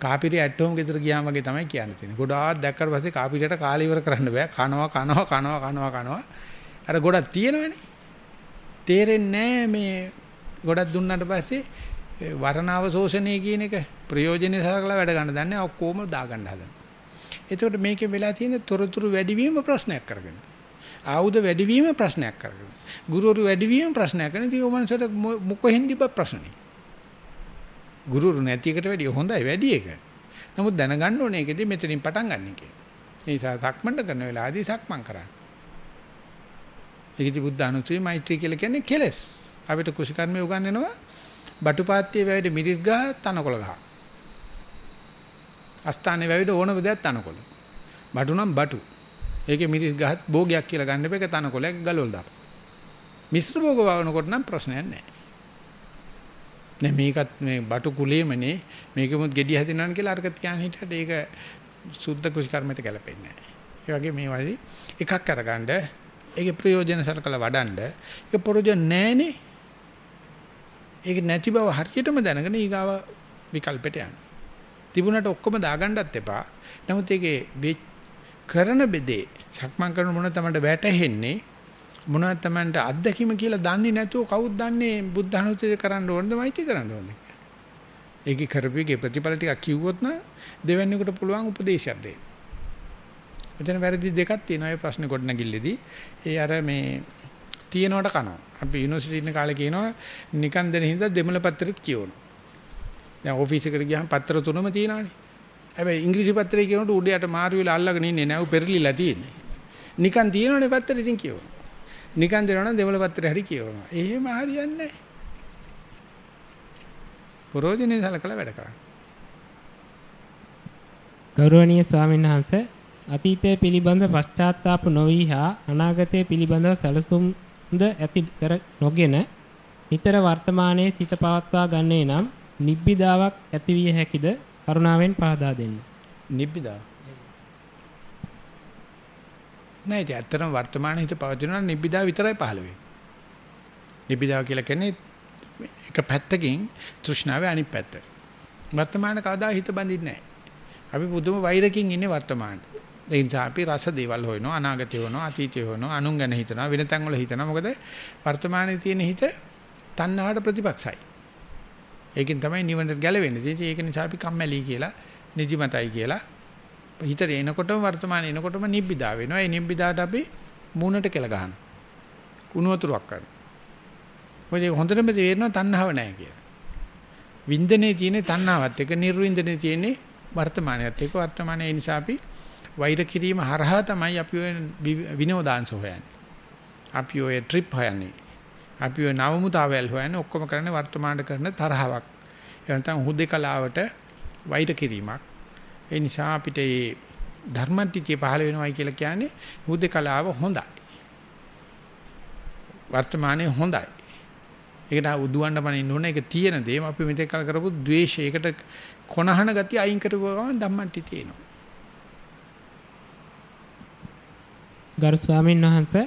කාපිරි ඇට්ටෝම් ගෙදර ගියාම වගේ තමයි කියන්න තියෙන්නේ. ගොඩාක් දැක්කට පස්සේ කාපිරියට කාලේ ඉවර කරන්න බෑ. කනවා කනවා කනවා කනවා කනවා. අර ගොඩක් තියෙනවනේ. තේරෙන්නේ මේ ගොඩක් දුන්නාට පස්සේ වරණාව ශෝෂණය කියන එක ප්‍රයෝජනෙ සලකලා වැඩ ගන්න දන්නේ ඔක්කොම දාගන්න හදනවා. එතකොට මේකේ වෙලා තියෙන තොරතුරු වැඩිවීම ප්‍රශ්නයක් කරගෙන. ආයුධ වැඩිවීම ප්‍රශ්නයක් කරගෙන. ගුරුවරු වැඩිවීම ප්‍රශ්නයක් කරන ඉතින් ඔමන්සට මොකෙන් දිබ ප්‍රශ්නේ. ගුරුවරු නැති එකට වැඩිය හොඳයි වැඩි එක. නමුත් දැනගන්න ඕනේ ඒකෙදි මෙතනින් පටන් ගන්න එක. ඒ නිසා සක්මන්ට කරන වෙලාවදී සක්මන් කරන්න. ඒකෙදි බුද්ධ අනුසය මෛත්‍රී කියලා කියන්නේ කෙලස්. අපිට කුෂිකර්මයේ උගන්වනවා බටුපාත්තියේ වැවිද මිරිස් ගහ තනකොළ ගහ. අස්ථානේ වැවිද ඕනම දෙයක් තනකොළ. බටු නම් බටු. ඒකේ මිරිස් ගහත් භෝගයක් කියලා ගන්න බෑ ඒක තනකොළයක් ගලවලා දාපන්. මිශ්‍ර භෝග වවනකොට නම් ප්‍රශ්නයක් නැහැ. නෑ මේකත් මේ බටු කුලේමනේ මේකෙමුත් gediy හැදෙනවන කියලා අරක තියාන හිටියට ඒක සුද්ධ කෘෂිකර්මයට ගැලපෙන්නේ නැහැ. ඒ වගේ මේ වගේ එකක් අරගන්න ඒකේ ප්‍රයෝජන සලකලා වඩන්න ඒක ප්‍රයෝජන නැහනේ. ඒක නැති බව හරියටම දැනගෙන ඊගාව විකල්පෙට යන්න. තිබුණට ඔක්කොම දාගන්නත් එපා. නමුත් ඒකේ කරන බෙදේ සක්මන් කරන මොන තමයි වැටෙන්නේ මොනවද Tamanට අත්දැකීම කියලා දන්නේ නැතුව කවුද දන්නේ බුද්ධ අනුත්‍ය කරන්න ඕනද මෛත්‍රී කරන්න ඕනද ඒකේ කරපියගේ ප්‍රතිඵල ටිකක් කිව්වොත් නම් දෙවැන්නේකට පුළුවන් උපදේශයක් දෙන්න. එතන වැරදි දෙකක් තියෙනවා ඒ ප්‍රශ්නේ කොට නැගිල්ලේදී. ඒ අර මේ තියෙනවට කනවා. අපි යුනිවර්සිටි ඉන්න කාලේ කියනවා නිකන් දෙන හින්දා දෙමළ පත්‍රෙත් කියවනවා. දැන් ඔෆිස් එකට ගියාම පත්‍ර තුනම තියෙනවානේ. හැබැයි ඉංග්‍රීසි පත්‍රය කියනකොට උඩ යට මාරු වෙලා අල්ලගෙන ඉන්නේ නැව පෙරලිලා තියෙන්නේ. නිකන් තියෙනවනේ පත්‍රෙ ඉතින් කියවනවා. නිකන් දෙනවනම් දෙමළ පත්‍රය හරි කියවනවා. එහෙම හරියන්නේ නැහැ. ප්‍රෝජනේ සලකලා වැඩ කරන්න. ගෞරවනීය ස්වාමීන් වහන්සේ අතීතයේ පිළිබඳ පශ්චාත්තාප නොවි හා අනාගතයේ පිළිබඳ සැලසුම්ද ඇති කර නොගෙන නිතර වර්තමානයේ සිත පවත්වා ගන්නේ නම් නිබ්බිදාවක් ඇතිවිය හැකිද කරුණාවෙන් පහදා දෙන්න. නිබ්බිදා. නෑ ඒ ඇත්තටම වර්තමානයේ හිත පවතිනවා නිබ්බිදා විතරයි පහළ වෙන්නේ. නිබ්බිදාව කියලා කියන්නේ එක පැත්තකින් තෘෂ්ණාවේ අනිත් පැත්ත. වර්තමාන කවදා හිත බඳින්නේ නෑ. අපි පුදුම වෛරකින් ඉන්නේ වර්තමානයේ. ඒ නිසා අපි රස දේවල් හොයනවා අනාගතය හොයනවා අතීතය හොයනවා අනුන් ගැන හිතනවා වෙන තැන් වල හිතනවා මොකද වර්තමානයේ තියෙන හිත තණ්හාවට ප්‍රතිපක්ෂයි ඒකෙන් තමයි නිවනට ගැලවෙන්නේ. ඉතින් ඒක නිසා අපි කම්මැලි කියලා නිදිමතයි කියලා හිතට එනකොටම වර්තමානයේ එනකොටම නිබ්බිදා වෙනවා. ඒ නිබ්බිදාට අපි මූණට කෙල ගහනවා. කුණු වතුරක් කරනවා. මොකද හොඳටම තේරෙනවා තණ්හාව නැහැ කියලා. වින්දනේ තියෙන තණ්හාවත් එක නිර්වින්දනේ තියෙන්නේ වර්තමානයත් එක්ක. වර්තමානයේ නිසා අපි වෛර කිරීම හරහා තමයි අපි ඔය විනෝදාංශ හොයන්නේ. අපි ඔය ට්‍රිප් හොයන්නේ. අපි ඔය නවමුතාවල් හොයන්නේ ඔක්කොම කරන්නේ වර්තමානට කරන තරහවක්. ඒ නැත්නම් හුදේකලාවට වෛර කිරීමක්. ඒ නිසා අපිට මේ ධර්මටිතිය පහළ වෙනවයි කියලා කියන්නේ හුදේකලාව හොඳයි. වර්තමානයේ හොඳයි. ඒකට උදුවන්න බනින්න ඕන ඒක තියෙන දේ අපි මෙතෙක් කල කරපු ද්වේෂයකට කොනහන ගතිය අයින් කරපුවා ගමන් ධම්මන්ටි තියෙනවා. ගරු ස්වාමීන් වහන්සේ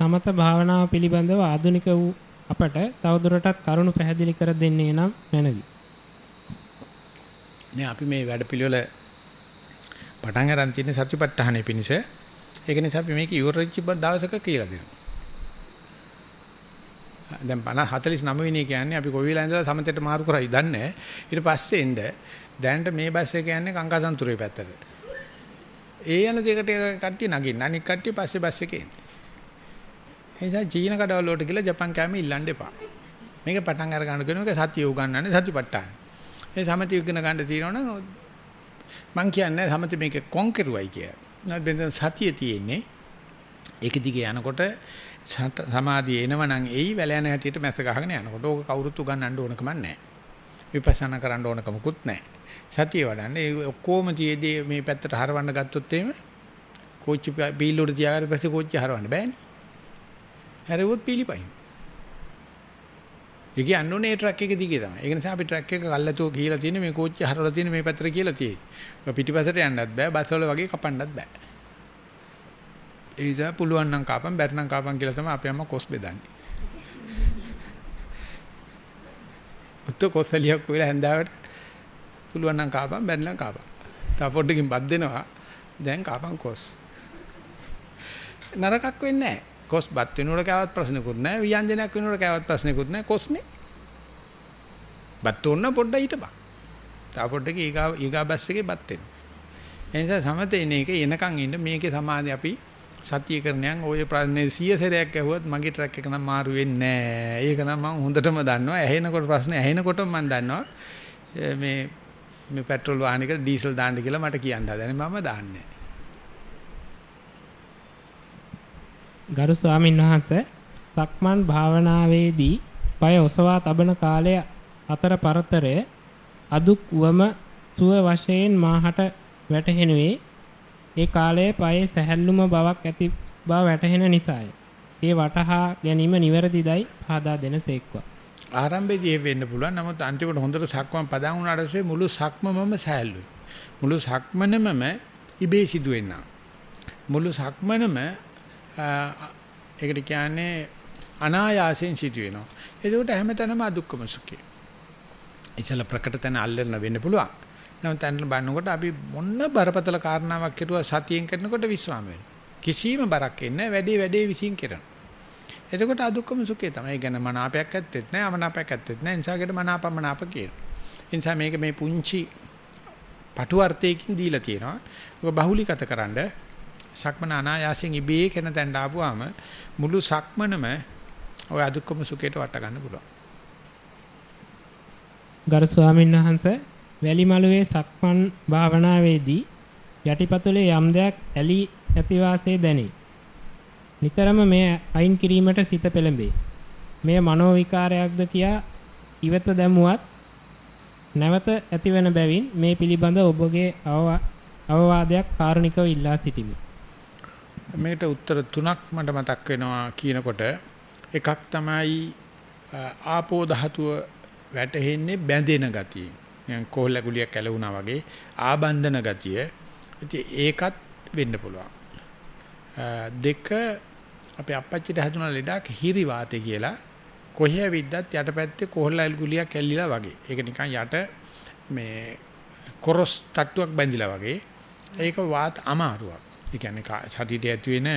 සමත භාවනාව පිළිබඳව ආධුනික වූ අපට තවදුරටත් කරුණු පැහැදිලි කර දෙන්නේ නම් මැනවි. නේ අපි මේ වැඩපිළිවෙල පටන් ගන්න තියෙන සතිපට්ඨානෙ පිණිස ඒක නිසා අපි මේක ඉවරෙච්ච දවසක කියලා දෙනවා. දැන් 50 49 වෙනි කියන්නේ අපි කොයි වෙලාවෙ ඉඳලා සමතේට මාරු කරයි දන්නේ ඊට පස්සේ එන්න දැනට මේ බස් එක යන්නේ කංකාසන්තුරේ පැත්තට. ඒ යන දෙකට කට්ටිය නගින්න. අනික කට්ටිය පස්සේ බස් එකේ එන්නේ. ඒ නිසා චීන කඩවල වලට ගිහලා ජපන් කෑම ඉල්ලන්න එපා. මේක පටන් අර ගන්න කෙනෙක් සතිය උගන්වන්නේ සතිපට්ඨාන. මේ සමතිය ඉගෙන ගන්න තියෙනවනම් මං කියන්නේ සමති මේක කොන්කරුවයි කියලා. නැත්නම් සතිය තියෙන්නේ ඒක දිගේ යනකොට සමාධිය එනවනම් එයි වැල යන හැටියට මැස ගහගෙන යනකොට ඕක කවුරුත් උගන්වන්න ඕනකම නැහැ. විපස්සනා කරන්න ඕනකමකුත් නැහැ. සතිය වඩන්නේ ඔක්කොම තියේදී මේ පැත්තට හරවන්න ගත්තොත් එහෙම කෝච්චි බීල්ලුවට තියාගන්න පස්සේ කෝච්චි හරවන්න බෑනේ. හැරෙවොත් පීලිපයින්. ඒක යන්නේ ට්‍රක් එක දිගේ තමයි. ඒ නිසා අපි ට්‍රක් එක කල්ලාතෝ කියලා තියෙන මේ කෝච්චි හරවලා තියෙන මේ පැත්තට කියලා තියෙන්නේ. පිටිපසට යන්නත් බෑ, බස් වල වගේ කපන්නත් බෑ. ඒ නිසා පුළුවන් නම් කාපන්, බැරි නම් කාපන් කියලා තමයි අපි අම්මා කොස් බෙදන්නේ. උත්ත කොසලියක් වෙලා හැන්දාවට පුළුවන් නම් කාපන් බැරිනම් කාපන්. තව පොඩ්ඩකින් බත් දෙනවා. දැන් කාපන් කොස්. නරකක් වෙන්නේ නැහැ. කොස් බත් වෙනකොට කෑවත් ප්‍රශ්නකුත් නැහැ. ව්‍යංජනයක් වෙනකොට කෑවත් ප්‍රශ්නකුත් නැහැ. කොස්නේ. බත් උන්න පොඩ්ඩක් හිටපන්. තව පොඩ්ඩක ඊගා ඊගා බස් එකේ බත් වෙන. ඒ නිසා සමතේ ඉන්න එක එනකන් ඉන්න මේකේ සමාධිය අපි සතිය කරනයන් ওই ප්‍රශ්නේ 100 සැරයක් ඇහුවත් මගේ ට්‍රක් එක නම් මාරු වෙන්නේ නැහැ. ඒක නම් මම හොඳටම දන්නවා. ඇහෙනකොට ප්‍රශ්නේ ඇහෙනකොටම මම දන්නවා. මේ මේ පෙට්‍රල් වාහනයකට ඩීසල් දාන්න කියලා මට කියන්න හදනේ මම දාන්නේ ගරු ස්වාමීන් වහන්සේ සක්මන් භාවනාවේදී පය ඔසවා තබන කාලය අතර පරතරය අදුක් වම සුව වශයෙන් මාහට වැටහෙනුවේ ඒ කාලයේ පයේ සැහැල්ලුම බවක් ඇති බව වැටහෙන නිසාය. ඒ වටහා ගැනීම නිවැරදිදයි පහදා දෙනසේක්වා. ආරම්භයේදී එහෙ වෙන්න පුළුවන්. නමුත් අන්තිමට හොඳට සක්මන් පදන් වුණාට පස්සේ මුළු සක්මමම සෑල්ලුයි. මුළු සක්මනමම ඉබේ සිදුවෙන්න. මුළු සක්මනම ඒකට කියන්නේ අනායාසයෙන් සිදුවෙනවා. ඒකට හැමතැනම අදුක්කම සුඛය. ඉතල ප්‍රකට තැන අල්ලන්න වෙන්න පුළුවන්. නමුත් තැන බලනකොට අපි මොන බරපතල කාරණාවක් කෙරුවා සතියෙන් කරනකොට විශ්වාම වෙනවා. කිසිම බරක් එන්නේ වැඩේ වැඩේ විසින් කරනවා. එතකොට අදුක්කම සුඛය තමයි. ඒ කියන්නේ මනාපයක් ඇත්තෙත් නැහැ, අමනාපයක් ඇත්තෙත් නැහැ. ඉන්සාවකට මනාපමනාප කියනවා. ඉන්සා මේක මේ පුංචි පටු අර්ථයකින් දීලා තියෙනවා. ඔක බහුලීගත කරන්න සක්මන අනායාසයෙන් ඉබේ කරන තැනට ආපුවාම මුළු සක්මනම ඔය අදුක්කම සුඛයට වට ගන්න පුළුවන්. ගරු ස්වාමීන් වහන්සේ වැලිමලුවේ සක්මන් භාවනාවේදී යටිපතුලේ යම් දෙයක් ඇලි ඇති වාසේ දැනේ. නිතරම මේ අයින් කිරීමට සිත පෙළඹේ. මෙය මනෝ විකාරයක්ද කියා ඉවත දැමුවත් නැවත ඇතිවන බැවින් මේ පිළිබඳ ඔබගේ අවවාදයක් කාරුණිකව ඉල්ලා සිටිමි. මේකට උත්තර තුනක් මට මතක් වෙනවා කියනකොට එකක් තමයි ආපෝ ධාතුව වැටෙන්නේ බැඳෙන ගතිය. නිකන් කොහොල්ල ගුලියක් ඇලුනා වගේ ආබන්ධන ගතිය. ඉතින් ඒකත් වෙන්න පුළුවන්. දෙක අපේ අපච්චිට හැදුනා ලෙඩක් හිරි වාතේ කියලා කොහේ විද්දත් යටපැත්තේ කොහොල්ල ගුලියක් ඇල්ලිලා වගේ. ඒක නිකන් යට මේ කොරස් තට්ටුවක් බැඳිලා වගේ. ඒක වාත අමාරුවක්. ඒ කියන්නේ ශරීරයේ ඇති වෙන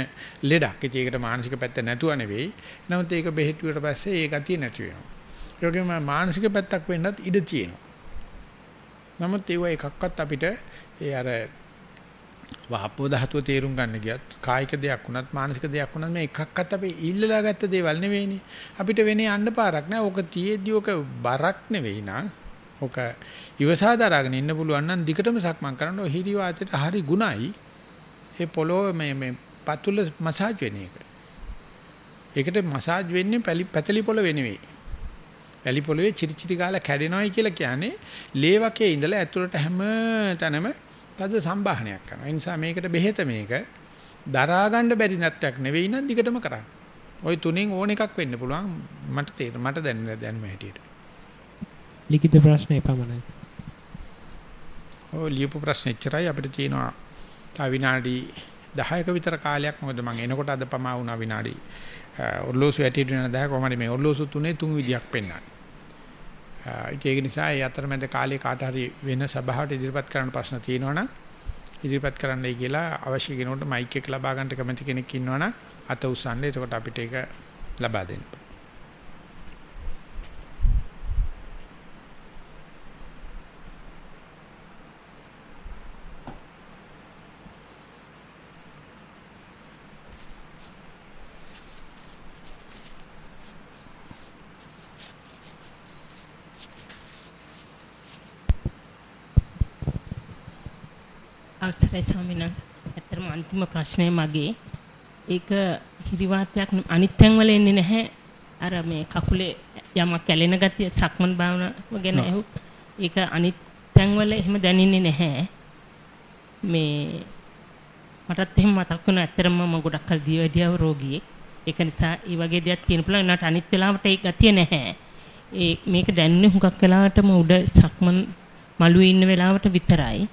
ලෙඩක්. ඉතින් ඒකට මානසික පැත්ත නැතුව නෙවෙයි. නමුත් ඒක බෙහෙත් පස්සේ ඒ ගතිය නැති වෙනවා. ඒ වගේම මානසික පැත්තක් වෙන්නත් ඉඩ තියෙනවා. නමුත් ඒව එකක්වත් අපිට ඒ අර වහපෝ ධාතුව තේරුම් ගන්න ගියත් කායික දෙයක් වුණත් මානසික දෙයක් වුණත් මේ එකක්වත් අපි ඉල්ලලා ගත්ත දේවල් නෙවෙයිනේ. අපිට වෙන්නේ යන්න පාරක් නෑ. ඕක තියේදී ඕක බරක් නෙවෙයි නා. ඕක ඉවසා දරාගෙන ඉන්න පුළුවන් නම් දිගටම සක්මන් කරන්න ඔය හිරි වාතයට හරි ගුණයි. ඒ පොළොව මේ මේ පතුල මසාජ් වෙන එක. ඒකට මසාජ් වෙන්නේ පැතලි පොළොව නෙවෙයි. වැලි පොළවේ චිරිචිරි ගාලා කැඩෙනවයි කියලා කියන්නේ ලේ වකේ ඉඳලා ඇතුළට හැම තැනම තද සම්බාහනයක් කරනවා. ඒ නිසා මේකට බෙහෙත මේක දරා ගන්න බැරි නැත්තක් නෙවෙයි නම් දිගටම කරන්න. ওই තුනෙන් ඕන එකක් වෙන්න පුළුවන් මට තේර මට දැනෙන දැනුම හැටියට. ලිඛිත ප්‍රශ්නේ පමණයි. ඔය ලියපු ප්‍රශ්න එච්චරයි අපිට තියෙනවා තව විනාඩි 10ක විතර කාලයක් මොකද මම එනකොට අද පමා වුණා විනාඩි ඔර්ලෝසු ඇටියට වෙන 10 කොහමද මේ ඔර්ලෝසු තුනේ තුන් විදියක් පෙන්වන්නේ. ඒක නිසා ඒ අතරමැද කාලේ කාට හරි වෙන සභාවට ඉදිරිපත් කරන්න ප්‍රශ්න තියෙනවනම් ඉදිරිපත් කරන්නයි කියලා අවශ්‍ය කෙනෙකුට මයික් එක ලබා ගන්නට කැමති කෙනෙක් ඉන්නවනම් අත උස්සන්න. එතකොට අපිට ඒක ලබා දෙන්න. අවසරයි ස්වාමීන් වහන්සේ. ඇත්තටම අන්තිම ප්‍රශ්නය මගේ ඒක හිරිවාතයක් අනිත් තැන්වල එන්නේ නැහැ. අර මේ කකුලේ යමක් කැලෙන ගතිය සක්මන් භාවනාව ගැන ඇහුව. ඒක අනිත් තැන්වල එහෙම දැනෙන්නේ නැහැ. මේ මටත් එහෙම මතක් වුණා ඇත්තටම මම ගොඩක් කල් දියවැඩියව රෝගියෙක්. ඒක නිසා ඒ වගේ දෙයක් තියෙන පුළුවන් නට අනිත් වෙලාවට ඒ ගතිය නැහැ. ඒ මේක දැනෙන්නේ හුඟක් වෙලාවටම උඩ සක්මන් මළුවේ ඉන්න වෙලාවට විතරයි.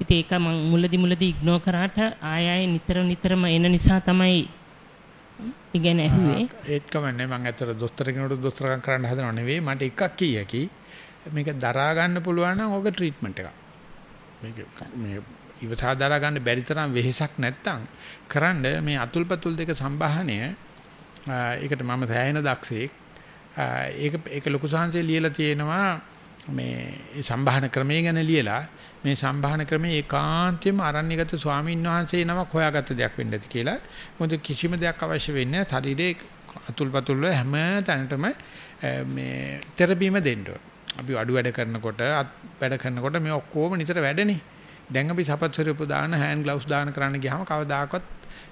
ඉතින් ඒක මම මුලදි මුලදි ඉග්නෝ කරාට ආය ආය නිතර නිතරම එන නිසා තමයි ඉගෙන ඇහුවේ. ඒත් කමන්නේ මම ඇත්තට දොස්තර කෙනෙකුට දොස්තරකම් කරන්න හදනව නෙවෙයි මට එකක් කියකි මේක දරා ගන්න පුළුවන් නම් ඕක ට්‍රීට්මන්ට් එකක්. මේක මේ ඉවසා දරා ගන්න බැරි තරම් වෙහෙසක් නැත්තම් කරන්න මේ අතුල්පතුල් දෙක සම්බාහනය ඒකට මම සෑහෙන දක්ෂයෙක්. ඒක ඒක ලොකු සංහසේ ලියලා තියෙනවා මේ සම්බාහන ක්‍රමය ගැන ලියලා මේ සම්භාහන ක්‍රමයේ ඒකාන්තයෙන්ම අරණ්‍යගත ස්වාමීන් වහන්සේ නමක් හොයාගත්ත දෙයක් වෙන්න ඇති කියලා. මොකද කිසිම දෙයක් අවශ්‍ය වෙන්නේ නැහැ. ශරීරයේ අතුල්පතුල් වල හැම තැනටම මේ තෙරපීම දෙන්න අපි අඩු වැඩ කරනකොට වැඩ කරනකොට මේ ඔක්කොම නිතර වැඩනේ. දැන් අපි සපත්සරිය පුදාන හෑන්ඩ් ග්ලව්ස් දාන කරන්න ගියාම කවදාකවත්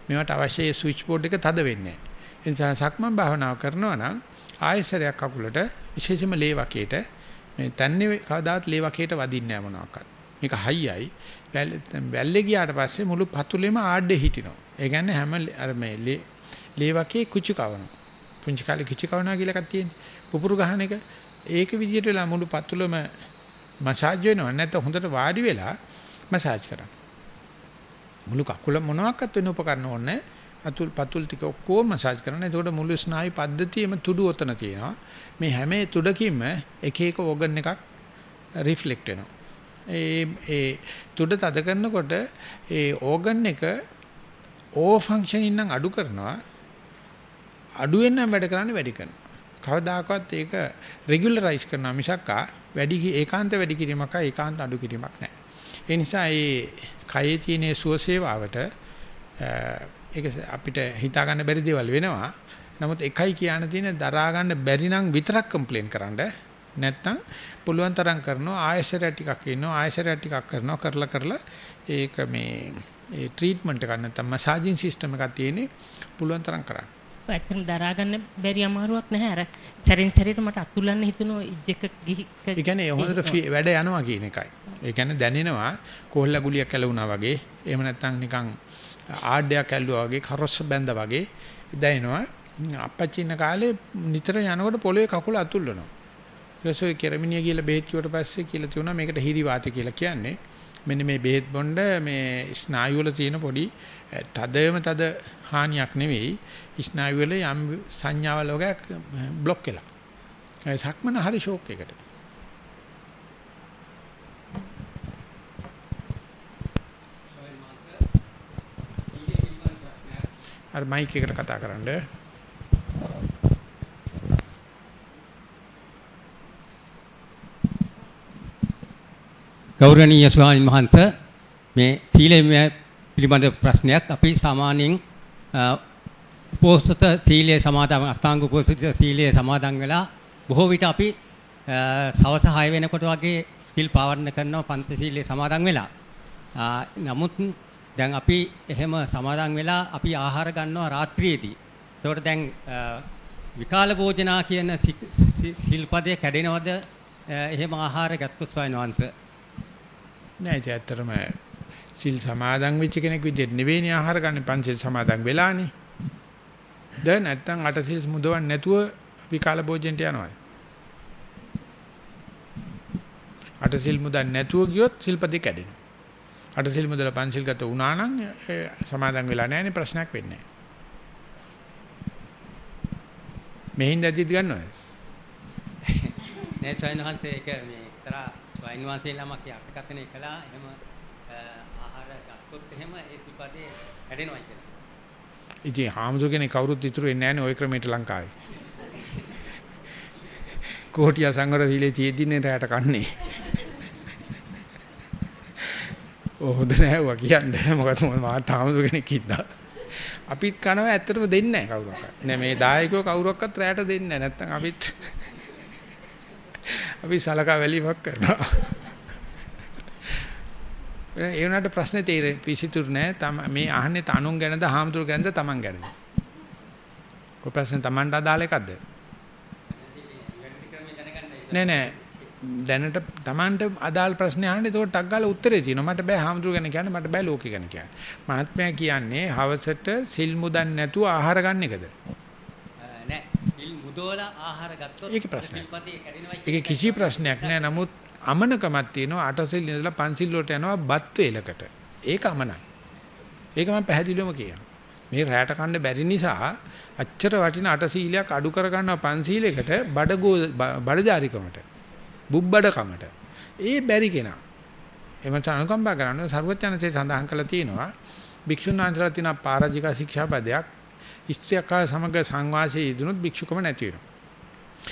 මේවට අවශ්‍ය ස්විච් බෝඩ් එක තද වෙන්නේ නැහැ. ඒ නිසා සක්මන් භාවනාව කරනවා නම් ආයසරයක් අකුලට විශේෂම ලේ වකේට මේ තන්නේ කවදාවත් ලේ වකේට වදින්නේ නැහැ මොනවාක්වත්. මේක හයියයි. වැල්ලේ ගියාට පස්සේ මුළු පතුලෙම ආඩේ හිටිනවා. ඒ කියන්නේ හැම අර මේ ලේවකේ කුචි කවනවා. පුංචි කාලේ කුචි කවනවා කියලා එකක් තියෙන්නේ. පුපුරු ගහන එක. ඒක විදියට වෙලා මුළු පතුලම මසාජ් වෙනවා. නැත්නම් හොඳට වාඩි වෙලා මසාජ් කරන්න. මුළු කකුල මොනවාක්වත් වෙන උපකරණ ඕනේ අතුල් පතුල් ටික ඔක්කොම මසාජ් කරන්න. එතකොට මුළු ස්නායු පද්ධතියම තුඩු ඔතන තියෙනවා. මේ හැම තුඩකින්ම එක එක ඕගන් එකක් රිෆ්ලෙක්ට් වෙනවා. ඒ ඒ තුඩ තද කරනකොට ඒ ඕගන් එක ඕ ෆන්ක්ෂනින් නම් අඩු කරනවා. අඩුවෙන් නම් වැඩ කරන්නේ වැඩි කරනවා. කවදාකවත් ඒක රෙගියුලරයිස් කරනවා මිසක්කා වැඩි ඒකාන්ත වැඩි කිරීමක් ඒකාන්ත අඩු කිරීමක් නැහැ. ඒ නිසා මේ කයේ තියෙන සුවසේවාවට ඒක අපිට හිතා ගන්න බැරි දේවල් වෙනවා. නමුත් එකයි කියන්න තියෙන දරා ගන්න බැරි නම් විතරක් කම්ප්ලේන් කරන්න. නැත්තම් පුළුවන් තරම් කරනවා ආයශරය ටිකක් ඉන්නවා ආයශරය ටිකක් කරනවා කරලා කරලා ඒක මේ ඒ ට්‍රීට්මන්ට් එකක් නැත්තම් මසාජින් සිස්ටම් එකක් තියෙන්නේ පුළුවන් තරම් කරන්න. ඇත්තටම දරා ගන්න බැරි අමාරුවක් නැහැ. අර සැරින් සැරේට මට අතුල්ලන්න හිතුණා ඉජ්ජක ගිහි. ඒ කියන්නේ හොඳට වැඩ යනවා කියන එකයි. ඒ කියන්නේ දැනෙනවා කොහොල්ල ගුලියක් කැලුණා වගේ. එහෙම නැත්නම් නිකන් ආඩයක් ඇල්ලුවා වගේ කරොස්ස බැඳා වගේ දැනෙනවා. අපච්චි ඉන්න කාලේ නිතර යනකොට පොළවේ කකුල අතුල්ලනවා. ඊට පස්සේ කෙරමිනිය කියලා බෙහෙත් කිව්වට පස්සේ කියලා තියුණා මේකට හිරි වාතය කියලා කියන්නේ. මෙන්න මේ බෙහෙත් බොණ්ඩ මේ ස්නායු වල තියෙන පොඩි තදම තද හානියක් නෙවෙයි ස්නායු වල යම් සංඥාවල් වගේක් બ્લોක් වෙලා. ඒ සක්මන හරි ෂෝක් එකට. අර මයික් එකට කතා කරන්නේ ගෞරවනීය ස්වාමීන් වහන්සේ මේ සීලය පිළිබඳ ප්‍රශ්නයක් අපි සාමාන්‍යයෙන් උපෝසත සීලය සමාදන් අස්ථාංග උපෝසත සීලය සමාදන් වෙලා බොහෝ විට අපි සවස 6 වෙනකොට වගේ සිල් පාවරණ කරනවා පන්ත සීලය සමාදන් වෙලා. නමුත් දැන් අපි එහෙම සමාදන් වෙලා අපි ආහාර ගන්නවා රාත්‍රියේදී. ඒකට දැන් විකාල භෝජනා කියන සිල්පදේ කැඩෙනවද එහෙම ආහාර ගත්තොත් ස්වාමීන් වහන්සේ නෑ ඒක ඇත්තටම සිල් සමාදන් වෙච්ච කෙනෙක් විදිහට නෙවෙයිනේ ආහාර ගන්න පන්සිල් සමාදන් වෙලානේ. දැන් නැත්තම් අට සිල් මුදවන්නේ නැතුව විකාල භෝජනට යනවා. අට සිල් මුදන් නැතුව ගියොත් සිල්පදේ කැඩෙනවා. අට සිල් මුදල පන්සිල් ගත වුණා නම් සමාදන් වෙලා නැහැනේ ප්‍රශ්නයක් වෙන්නේ නැහැ. මෙහින් දැදිත් ගන්නවද? [laughs] නෑ සයන් හන්සේ ඒක මේ ස්වාමීන් වහන්සේ ළමක් යක්කතනේ කළා එහෙම ආහාර ගත්තොත් එහෙම ඒ සිපදේ හැදෙනවා කියලා. ඉතින් හාමුදුරනේ කවුරුත් ඉතුරු වෙන්නේ නැහනේ ওই ක්‍රමයට ලංකාවේ. [laughs] කෝටියා සංවර සීලේ තියෙද්දිනේ රැයට කන්නේ. ඔය හොඳ නෑවා කියන්නේ මොකද මාත් හාමුදුර කෙනෙක් ඉද්දා. අපිත් කනවා ඇත්තටම දෙන්නේ නැහැ කවුරක්වත්. නෑ මේ දායකයෝ කවුරක්වත් රැයට දෙන්නේ නැහැ. නැත්තම් අපිත් [laughs] අපි සලකා වැලීමක් කරනවා. [laughs] ඒ වුණාට ප්‍රශ්නේ තේරෙන්නේ පිසිතුරු නෑ. මේ අහන්නේ තනුන් ගැනද හාමුදුරු ගැනද Taman ගැනද? ඔය ප්‍රශ්නේ Tamanට අදාළ එකක්ද? නෑ නෑ දැනට Tamanට අදාළ ප්‍රශ්නේ අහන්නේ ඒකට ටක් ගාලා උත්තරේ තියෙනවා. මට බෑ හාමුදුරු ගැන කියන්න මට බෑ ලෝකෙ ගැන කියන්න. මහත්මයා කියන්නේ හවසට සිල් මුදන් නැතුව ආහාර ගන්න එකද? මුදවලා ආහාර ගත්තොත් ඒක ප්‍රශ්නයක්. ඒක කිසි ප්‍රශ්නයක් නෑ. නමුත් අමනකමක් තියෙනවා අටසිල් ඉඳලා පන්සිල් වලට යනවා බත් වේලකට. ඒක අමනයි. ඒක මම පැහැදිලිවම කියනවා. මේ රැයට කන්න බැරි නිසා අච්චර වටින අටසීලයක් අඩු කර ගන්නවා පන්සීලයකට බඩගෝ බඩජාරිකමට. බුබ්බඩකමට. ඒ බැරි කෙනා. එමන් අනුකම්පා කරන්නේ සර්වඥාන්සේ සඳහන් කළා තියෙනවා. භික්ෂුන් වහන්සේලා තියෙන පරාජික ශික්ෂාපදයක් ස්ත්‍රියක් සමග සංවාසයේ යෙදුනොත් භික්ෂුකම නැති වෙනවා.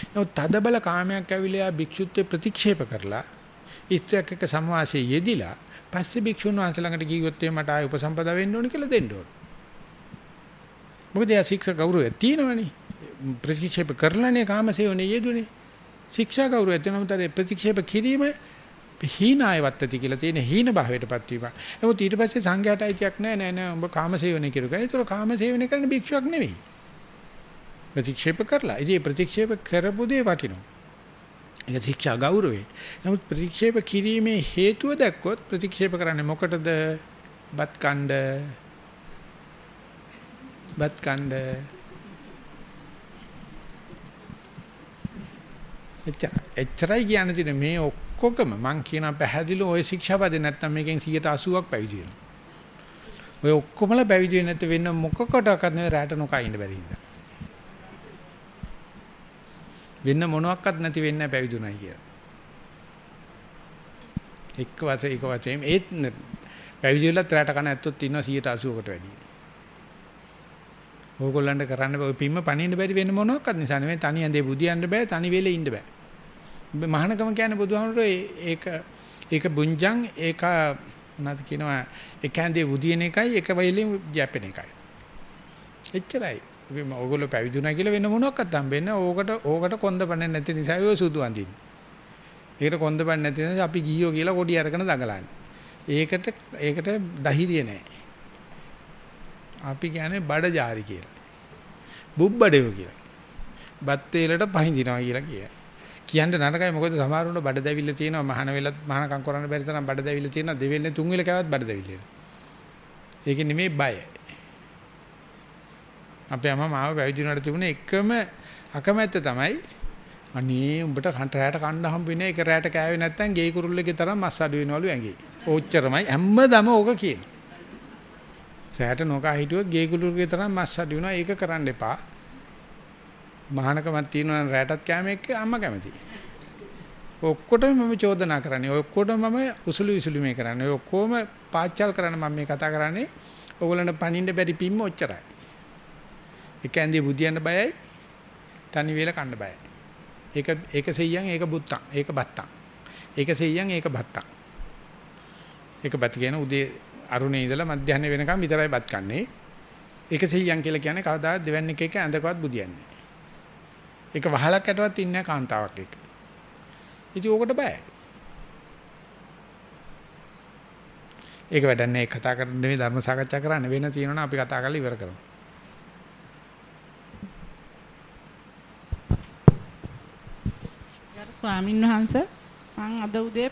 නමුත් තදබල කාමයක් ඇවිල්ලා භික්ෂුත්වයේ ප්‍රතික්ෂේප කරලා ස්ත්‍රියක් එක්ක සංවාසයේ යෙදිලා පස්සේ භික්ෂුන් වහන්සේ ළඟට ගියොත් මට ආය උපසම්පදා වෙන්න ඕන කියලා දෙන්න ඕන. මොකද යා ශික්ෂා ගෞරවය තියෙනවනේ. ප්‍රතික්ෂේප කරලානේ කාමසේවනේ යෙදුනේ. ශික්ෂා ගෞරවය තියෙනම ප්‍රතික්ෂේප කිරීම හීනාය වත්තති කියලා තියෙන හීන භාවයටපත් වීම. නමුත් ඊට පස්සේ සංඝයාට අයිතියක් නැහැ නෑ නෑ උඹ කාමසේවනය කිරුවා. ඒතර කාමසේවනය කරන භික්ෂුවක් නෙවෙයි. ප්‍රතික්ෂේප කරලා. ඉතින් ප්‍රතික්ෂේප කරපු දේ වටිනවා. ඒක ශික්ෂා ගෞරවේ. නමුත් ප්‍රතික්ෂේප කිරීමේ හේතුව දැක්කොත් ප්‍රතික්ෂේප කරන්නේ මොකටද? බත් කණ්ඩ බත් කණ්ඩ. එච්චර එච්චරයි කියන්න තියෙන්නේ මේ ඔක්කොගම මං කියන පැහැදිලි ওই ශික්ෂාපදේ නැත්තම් මේකෙන් 180ක් පැවිදි වෙනවා. ඔය ඔක්කොමලා පැවිදි වෙන්නේ නැත්te වෙන මොකකටවත් නෙවෙයි රැට නොකා ඉන්න බැරි ඉඳලා. වෙන මොනවත් නැති වෙන්නේ පැවිදුණයි කියලා. එක්ක වත එක වචයෙන් ඒත් පැවිදි වෙලා ත්‍රාට කන ඇත්තොත් ඉන්නවා 180කට වැඩි. ඕගොල්ලන්ට කරන්න ඔය පිම්ම පණින්න බැරි වෙන මොනවත් නිසා නෙවෙයි තනි ඇඳේ බුදියන්න බෑ තනි වෙලේ ඉන්න බෑ. මහානකම කියන්නේ බුදුහාමුදුරේ ඒක ඒක බුංජං ඒක මොනවද කියනවා එක ඇඳේ බුදියන එකයි එක වෙලෙම ජැපෙන එකයි. එච්චරයි. ඔයගොල්ලෝ පැවිදුණා කියලා වෙන මොනවත් හම්බෙන්නේ ඕකට ඕකට කොන්ද පන්නේ නැති නිසා ඔය සුදු අඳින්නේ. ඒකට කොන්ද පන්නේ නැති නිසා අපි ගියෝ කියලා කොඩි අරගෙන දඟලන්නේ. ඒකට ඒකට දහිරිය නැහැ. අපි කියන්නේ බඩ ජාරි කියලා. බුබ්බඩේව කියලා. බත් වේලට පහඳිනවා කියලා කියයි. කියන්න නරකයි මොකද සමහරුන්ට බඩ දැවිල්ල තියෙනවා මහාන වෙලත් මහානකම් කරන්න බැරි තරම් බඩ දැවිල්ල තියෙනවා දෙවෙන්නේ තුන් වෙල කෑවත් බඩ දැවිල්ල. ඒක නෙමෙයි බය. අපේ අම්මා මාව පැවිදි වුණාට තිබුණ එකම අකමැත්ත තමයි අනේ උඹට කන්ට රැයට කන්න හම්බ වෙන්නේ ඒක රැයට කෑවේ නැත්නම් ගේ කුරුල්ලගේ තරම් මස් අඩු වෙනවලු ඇඟේ. ඕච්චරමයි හැමදම ඕක කියන. රැයට නොකා හිටියොත් ගේ කුරුල්ලගේ තරම් මස් අඩු වෙනවා ඒක කරන්න එපා. මහානකමක් තියෙනවා නම් රැටත් කෑම එක්ක අම්මා කැමති. ඔක්කොටම මම චෝදනා කරන්නේ. ඔක්කොටම මම උසුළු විසුළු මේ කරන්නේ. ඔය ඔක්කොම පාච්චල් කරන්න මම මේ කතා කරන්නේ. ඕගොල්ලන්ට පණින්න බැරි පිම්ම ඔච්චරයි. එක ඇඳේ බුදියන්න බයයි. තනි වේල කන්න බයයි. ඒක ඒක සෙයියන් ඒක බුත්තන්. ඒක බත්තන්. ඒක සෙයියන් ඒක බත්තන්. ඒක බත් කියන උදේ අරුණේ ඉඳලා මධ්‍යහ්න වෙනකම් විතරයි බත් කන්නේ. ඒක සෙයියන් කියලා කියන්නේ කවදාවත් දෙවන්නේ එක එක ඇඳකවත් බුදියන්නේ. ඒක වහලක් ඇටවත් ඉන්නේ කාන්තාවක් එක්ක. ඉතින් ඕකට බයයි. ඒක වැඩන්නේ කතා කරන්න නෙවෙයි ධර්ම සාකච්ඡා කරන්න වෙන තියෙනවා අපි කතා කරලා ඉවර කරමු. ගරු ස්වාමින් වහන්සේ මම අද උදේ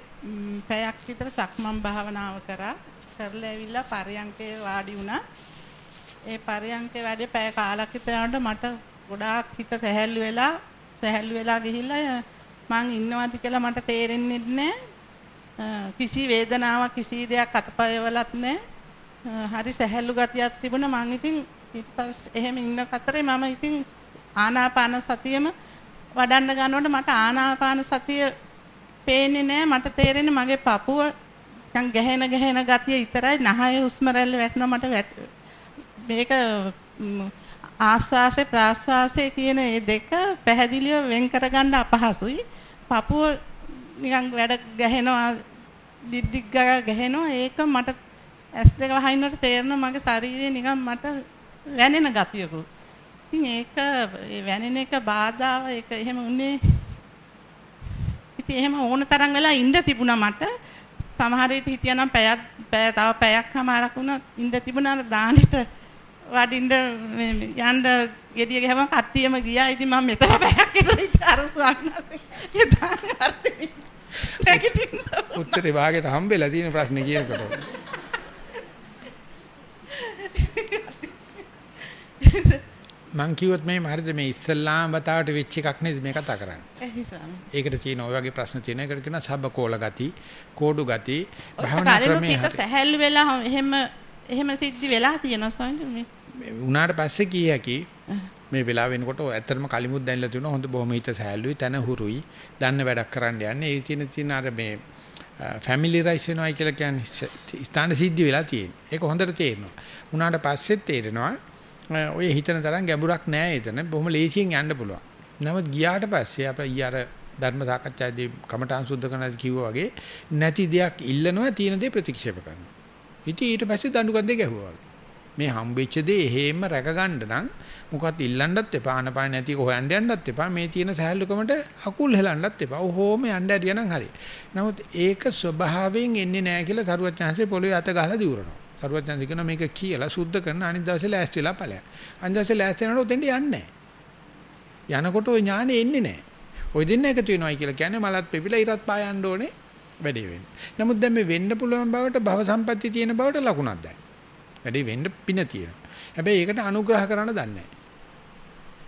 පැයක් විතර සක්මන් භාවනාව කරා. කරලා ඇවිල්ලා පරයන්කේ වාඩි වුණා. ඒ පරයන්කේ වැඩේ පැය කාලක් විතර යනකොට මට ගොඩාක් හිත සැහැල්ලු වෙලා සැහැල්ලු වෙලා ගිහිල්ලා මං ඉන්නවද කියලා මට තේරෙන්නේ නැහැ. කිසි වේදනාවක් කිසි දෙයක් අතපයවලත් නැහැ. හරි සැහැල්ලු ගතියක් තිබුණා මං ඉතින් ඊපස් එහෙම ඉන්න කතරේ මම ඉතින් ආනාපාන සතියෙම වඩන්න ගන්නකොට මට ආනාපාන සතිය පේන්නේ නැහැ මට තේරෙන්නේ මගේ පපුව නිකන් ගැහෙන ගැහෙන ගතිය විතරයි නහය හුස්ම රැල්ල වැටෙනවා මට මේක ආස්වාසේ ප්‍රාස්වාසේ කියන මේ දෙක පැහැදිලිව වෙන් කරගන්න අපහසුයි. පපුව නිකන් වැඩ ගැහෙනවා දිද්දිග් ගා ගැහෙනවා ඒක මට ඇස් දෙක වහින්නට තේරෙනවා මගේ ශරීරේ නිකන් මට වැනෙන ගතියකුත්. ඉතින් ඒක ඒ වැනෙන එක බාධාව ඒක එහෙම උනේ. ඉතින් එහෙම ඕන තරම් වෙලා ඉඳ තිබුණා මට. සමහර විට හිටියානම් පැයක් පැය තව පැයක් හමාරක් වුණා ඉඳ තිබුණා දානෙට වඩින්න යන්න gediya ගහම කට්ටියම ගියා. ඉතින් මම මෙතන බෑක් ඉඳලා අර ස්වාමීන් උත්තරේ වාගේට හම්බෙලා තියෙන ප්‍රශ්නේ කියනකොට. [laughs] මං කිව්වොත් මේ හරිද මේ ඉස්ලාම් වතාවට වෙච්ච එකක් නේද මේ කතා කරන්නේ. ඒකට තියෙන ඔය වගේ ප්‍රශ්න තියෙන එකට කියනවා සබකෝල ගති, කෝඩු ගති, භාවනා ක්‍රමයේ හරි. සැහැල්ලු වෙලා එහෙම එහෙම සිද්ධි වෙලා තියෙනවා ස්වාමීන් උනාට පස්සේ කී හැකි මේ වෙලාව වෙනකොට ඇත්තටම කලිමුත් දැනලා තියෙනවා හොඳ බොහොම හිත සෑහලුයි තන හුරුයි දන්න වැඩක් කරන්න යන්නේ ඒ තියෙන තියෙන අර මේ ෆැමිලිරයිස් වෙනවා කියලා කියන්නේ ස්ථාන සිද්ධි වෙලා තියෙන. ඒක හොඳට තේරෙනවා. උනාට පස්සෙත් තේරෙනවා ඔය හිතන තරම් ගැඹුරක් නෑ එතන. බොහොම ලේසියෙන් යන්න පුළුවන්. නමුත් ගියාට පස්සේ අපේ අර ධර්ම සාකච්ඡාදී කමඨාන් සුද්ධ කරනදි කිව්වා වගේ නැති දෙයක් ඉල්ලනවා තියෙන දේ ප්‍රතික්ෂේප කරනවා. ඉතින් ඊට පස්සේ දඬු කන්දේ ගැහුවා. මේ හම්බෙච්ච දේ එහෙම රැකගන්න නම් මොකක්ද ඉල්ලන්නත් එපා ආනපාන නැති හොයන්න යන්නත් එපා මේ තියෙන සහැල්ලුකමට අකුල් හෙලන්නත් එපා. ඔහොම යන්න ඇරියනම් හරි. නමුත් ඒක ස්වභාවයෙන් එන්නේ නැහැ කියලා සරුවචනහන්සේ පොළොවේ අත ගහලා දිවුරනවා. සරුවචනහන්සේ කියන මේක කියලා සුද්ධ කරන අනිත් දවසේ ලෑස්තිලා ඵලයක්. අනිත් දවසේ ලෑස්ති වෙනකොට උතෙන්ට යන්නේ නැහැ. යනකොට ওই ඥානෙ එන්නේ නැහැ. ওই දෙන්න එකතු වෙනවයි කියලා කියන්නේ මලත් පෙපිලා ඉරත් පායන්න ඕනේ වැඩේ වෙන්නේ. නමුත් දැන් මේ වෙන්න පුළුවන් බවට භව සම්පatti තියෙන බවට ලකුණක් දැන්. වැඩේ වෙන්න පින තියෙනවා. හැබැයි ඒකට අනුග්‍රහ කරන්න දන්නේ නැහැ.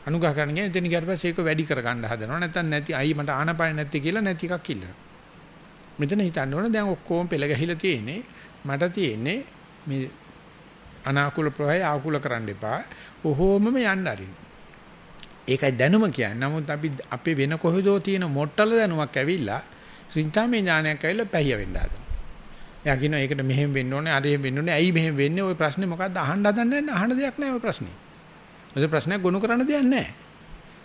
අනුග්‍රහ කරන්නේ එතන ගියාට පස්සේ ඒක වැඩි කරගන්න හදනවා. නැත්නම් නැති අයි මට ආනපාන නැති කියලා නැති එකක් ඉල්ලනවා. මෙතන හිතන්න ඕන දැන් ඔක්කොම පෙළ ගැහිලා තියෙන්නේ මට තියෙන්නේ මේ අනාකූල ප්‍රවාහය ආකූල කරන්න එපා. කොහොමම යන්න අරින්න. ඒකයි දැනුම කියන්නේ. නමුත් අපි අපේ වෙන කොහෙදෝ තියෙන මොට්ටල දැනුමක් ඇවිල්ලා සිතාමේ ඥානයක් ඇවිල්ලා පැහිය වෙන්න හදනවා. එයා කියනවා ඒකට මෙහෙම වෙන්න ඕනේ, අර එහෙම වෙන්න ඕනේ. ඇයි මෙහෙම වෙන්නේ? ওই ප්‍රශ්නේ මොකද්ද අහන්න හදන්නේ නැහැ. අහන දෙයක් නැහැ ওই ප්‍රශ්නේ. ඔය ප්‍රශ්නයක් ගොනු කරන්න දෙයක් නැහැ.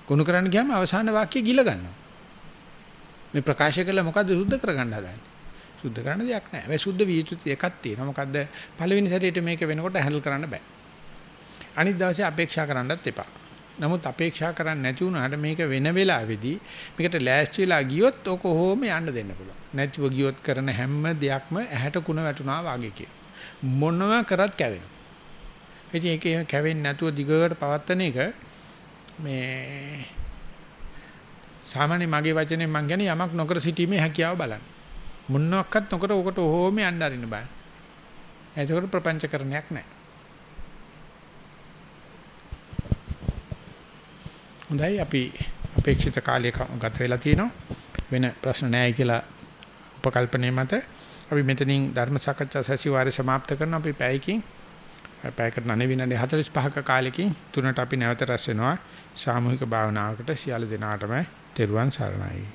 ගොනු කරන්න ගියාම අවසාන වාක්‍ය ගිල ගන්නවා. මේ ප්‍රකාශ කළා මොකද්ද සුද්ධ කරගන්න හදන්නේ? සුද්ධ කරන්න දෙයක් නැහැ. මේ සුද්ධ විය යුතු එකක් තියෙනවා. මොකද්ද? පළවෙනි සැරේට මේක වෙනකොට හැන්ඩල් කරන්න බෑ. අනිත් දවසේ අපේක්ෂා කරන්නත් එපා. නමුත් අපේක්ෂා කරන්නේ නැති වුණාට මේක වෙන වෙලාවෙදී මේකට ලෑස්ති වෙලා ගියොත් ඔක කොහොම යන්න දෙන්න පුළුවන්. නැතිව ගියොත් කරන හැම දෙයක්ම ඇහැට කුණ වැටුණා වගේ කියන. මොනවා කරත් කැවෙනවා. ඉතින් ඒක කැවෙන්නේ නැතුව දිගට පවත්තන එක මේ සාමාන්‍ය මගේ වචනේ මං කියන්නේ යමක් නොකර සිටීමේ හැකියාව බලන්න. මොනවාක්වත් නොකර ඔකට ඕම යන්න අරින්න බෑ. එතකොට ප්‍රපංචකරණයක් නැහැ. හොඳයි අපි අපේක්ෂිත කාලය ගත වෙලා තියෙනවා. වෙන ප්‍රශ්න නැහැ කියලා උපකල්පනයේ මත අපි මෙතනින් ධර්ම සාකච්ඡා සැසිවාරය સમાપ્ત කරනවා. අපි පැයකින් පැයකට නැණේ විනාඩි 45ක කාලෙකින් තුනට අපි නැවත රැස් වෙනවා සාමූහික භාවනාවකට සියලු දෙනාටම තෙරුවන් සරණයි